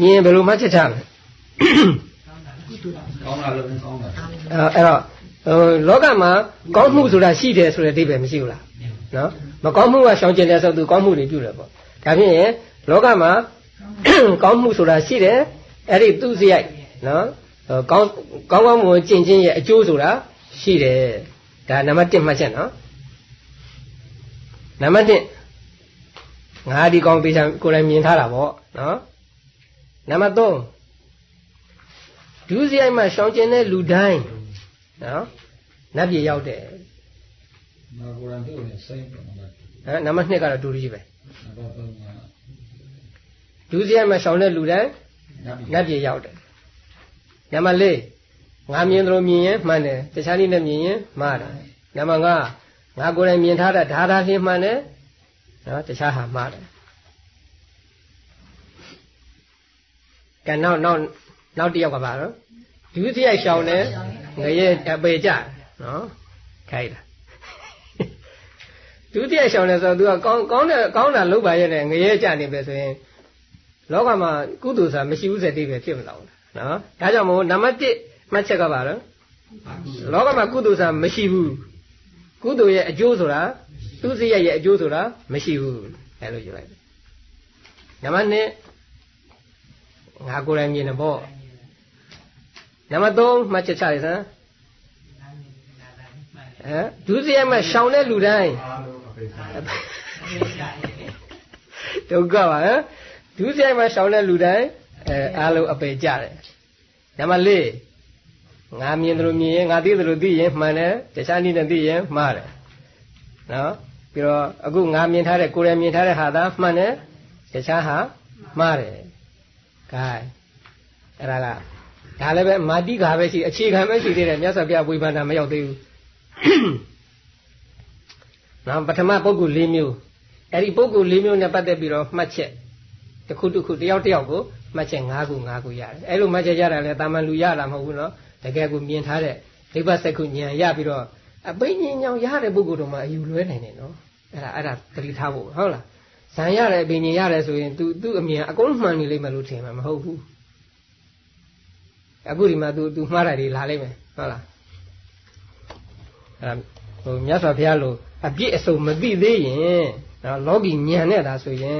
မြင်းဘယ်လိုမှချက်ချမလဲ ကောင်းတာလို့ကောင်းတာအဲ့တော့ဟိုလောကမှာကောင်းမှုဆိုတာရှိတယ်ဆိုတဲ့အဓိပ္ပာယ်မရှိဘူးလားနော်မကောင်းမှုကရှောင်ကျင်တယ်ဆိုသူကောင်းမှုတွေပြုတယ်ပေါ့ဒါဖြင့်လောကမှာကောင်းမှုဆိုတာရှိတယ်အဲ့ဒီသူစရိုက်နော်ကောင်းကောင်းကောင်းမွန်ကျင့်ခြင်းရဲ့အကျိုးဆိုတာရှိတယ်ဒါနံပါတ်1မှတ်ချက်နော်နံပါတ်1ငါဒီကောင်းပေးချင်ကိုယ်လည်းမြင်ထားတာပေါ့နော်နံပါတ်3 ဒုစရိုက်မှာရှောင်ကျင်တဲ့လူတိုင်းနော်နတ်ပြည်ရောက်တယ်ငါကိုယ်တိုင်တို့နဲ့စိတ်ပေါ်မှာဟမ်နံပါတ်2ကတော့ဒုတိယပဲနံပါတ်3ကဒုစရိုက်မှာရှောင်တဲ့လူတိုင်းနတ်နတ်ပြည်ရောက်တယ်နံပါတ်4ငါမြင်သလိုမြင်ရင်မှန်တယ်တခြားနည်းနဲ့မြင်ရင်မှားတယ်နံပါတ်5ငါကိုယ်တိုင်မြင်ထားတဲ့ဓာတာချင်းမှန်တယ်နော်တခြားဟာမှားတယ်ကဲနောက်နောက် နောက်တစ်ယောက်ကပါတော့ဒုစရိုက်ရှောင်တယ်ငရဲအပေကြတယ်နော်ခိုင်းတာဒုတိယရှောင်တယ်ဆိုတော့ तू ကကောင်းကောင်းတဲ့ကောင်းတာလုပ်ပါရဲ့နဲ့ငရဲကြနေပဲဆိုရင်လောကမှာကုသိုလ်ဆိုတာမရှိဘူးစတဲ့ပဲဖြစ်မလာဘူးနော်ဒါကြောင့်မို့နံပါတ်1မှတ်ချက်ကပါတော့လောကမှာကုသိုလ်ဆိုတာမရှိဘူးကုသိုလ်ရဲ့အကျိုးဆိုတာသူစရိုက်ရဲ့အကျိုးဆိုတာမရှိဘူးအဲလိုပြောလိုက်တယ်နံပါတ်2ငါကိုယ်တိုင်မြင်တယ်ပေါ့ နံပါတ်3မှတ်ချက်ချရစမ်းအဲဒုစရိုက်မှာရှောင်တဲ့လူတိုင်းအားလုံးအပိစာဒုက္ခပါဟမ်ဒုစရိုက်မှာရှောင်တဲ့လူတိုင်းအဲအားလုံးအပေကြတယ်နံပါတ်4ငါမြင်တယ်လို့မြင်ရင်ငါသိတယ်လို့သိရင်မှန်တယ်တခြားနည်းနဲ့သိရင်မှားတယ်နော်ပြီးတော့အခုငါမြင်ထားတဲ့ကိုယ်ရမြင်ထားတဲ့ဟာသာမှန်တယ်တခြားဟာမှားတယ် gain အဲ့ဒါက ဒါလည်းပဲမာတိကပဲရှိအခြေခံပဲရှိသေးတယ်မြတ်စွာဘုရားဝိပန္ဒမရောက်သေးဘူးနော်ပထမပုဂ္ဂိုလ်၄မျိုးအဲ့ဒီပုဂ္ဂိုလ်၄မျိုးနဲ့ပတ်သက်ပြီးတော့မှတ်ချက်တစ်ခုတစ်ခုတစ်ယောက်တစ်ယောက်ကိုမှတ်ချက်၅ခု၅ခုရတယ်အဲ့လိုမှတ်ချက်ရတာလဲတာမန်လူရတာမဟုတ်ဘူးနော်တကယ်ကိုမြင်ထားတဲ့ဒိဗ္ဗစက္ခုဉာဏ်ရပြီးတော့အပိညာဉ်ညောင်ရတဲ့ပုဂ္ဂိုလ်တို့မှအယူလွဲနိုင်တယ်နော်အဲ့ဒါအဲ့ဒါသတိထားဖို့ဟုတ်လားဇံရတယ်အပိညာဉ်ရတယ်ဆိုရင် तू သူ့အမြင်အကုန်မှန်နေလိမ့်မယ်လို့ထင်မှာမဟုတ်ဘူး အခုဒီမှာ तू तू မှားတာတွေလာလိမ့်မယ်ဟုတ်လားအဲ့ဟိုမြတ်စွာဘုရားလိုအပြည့်အစုံမသိသေးရင်နော်လောကီညံနဲ့တာဆိုရင်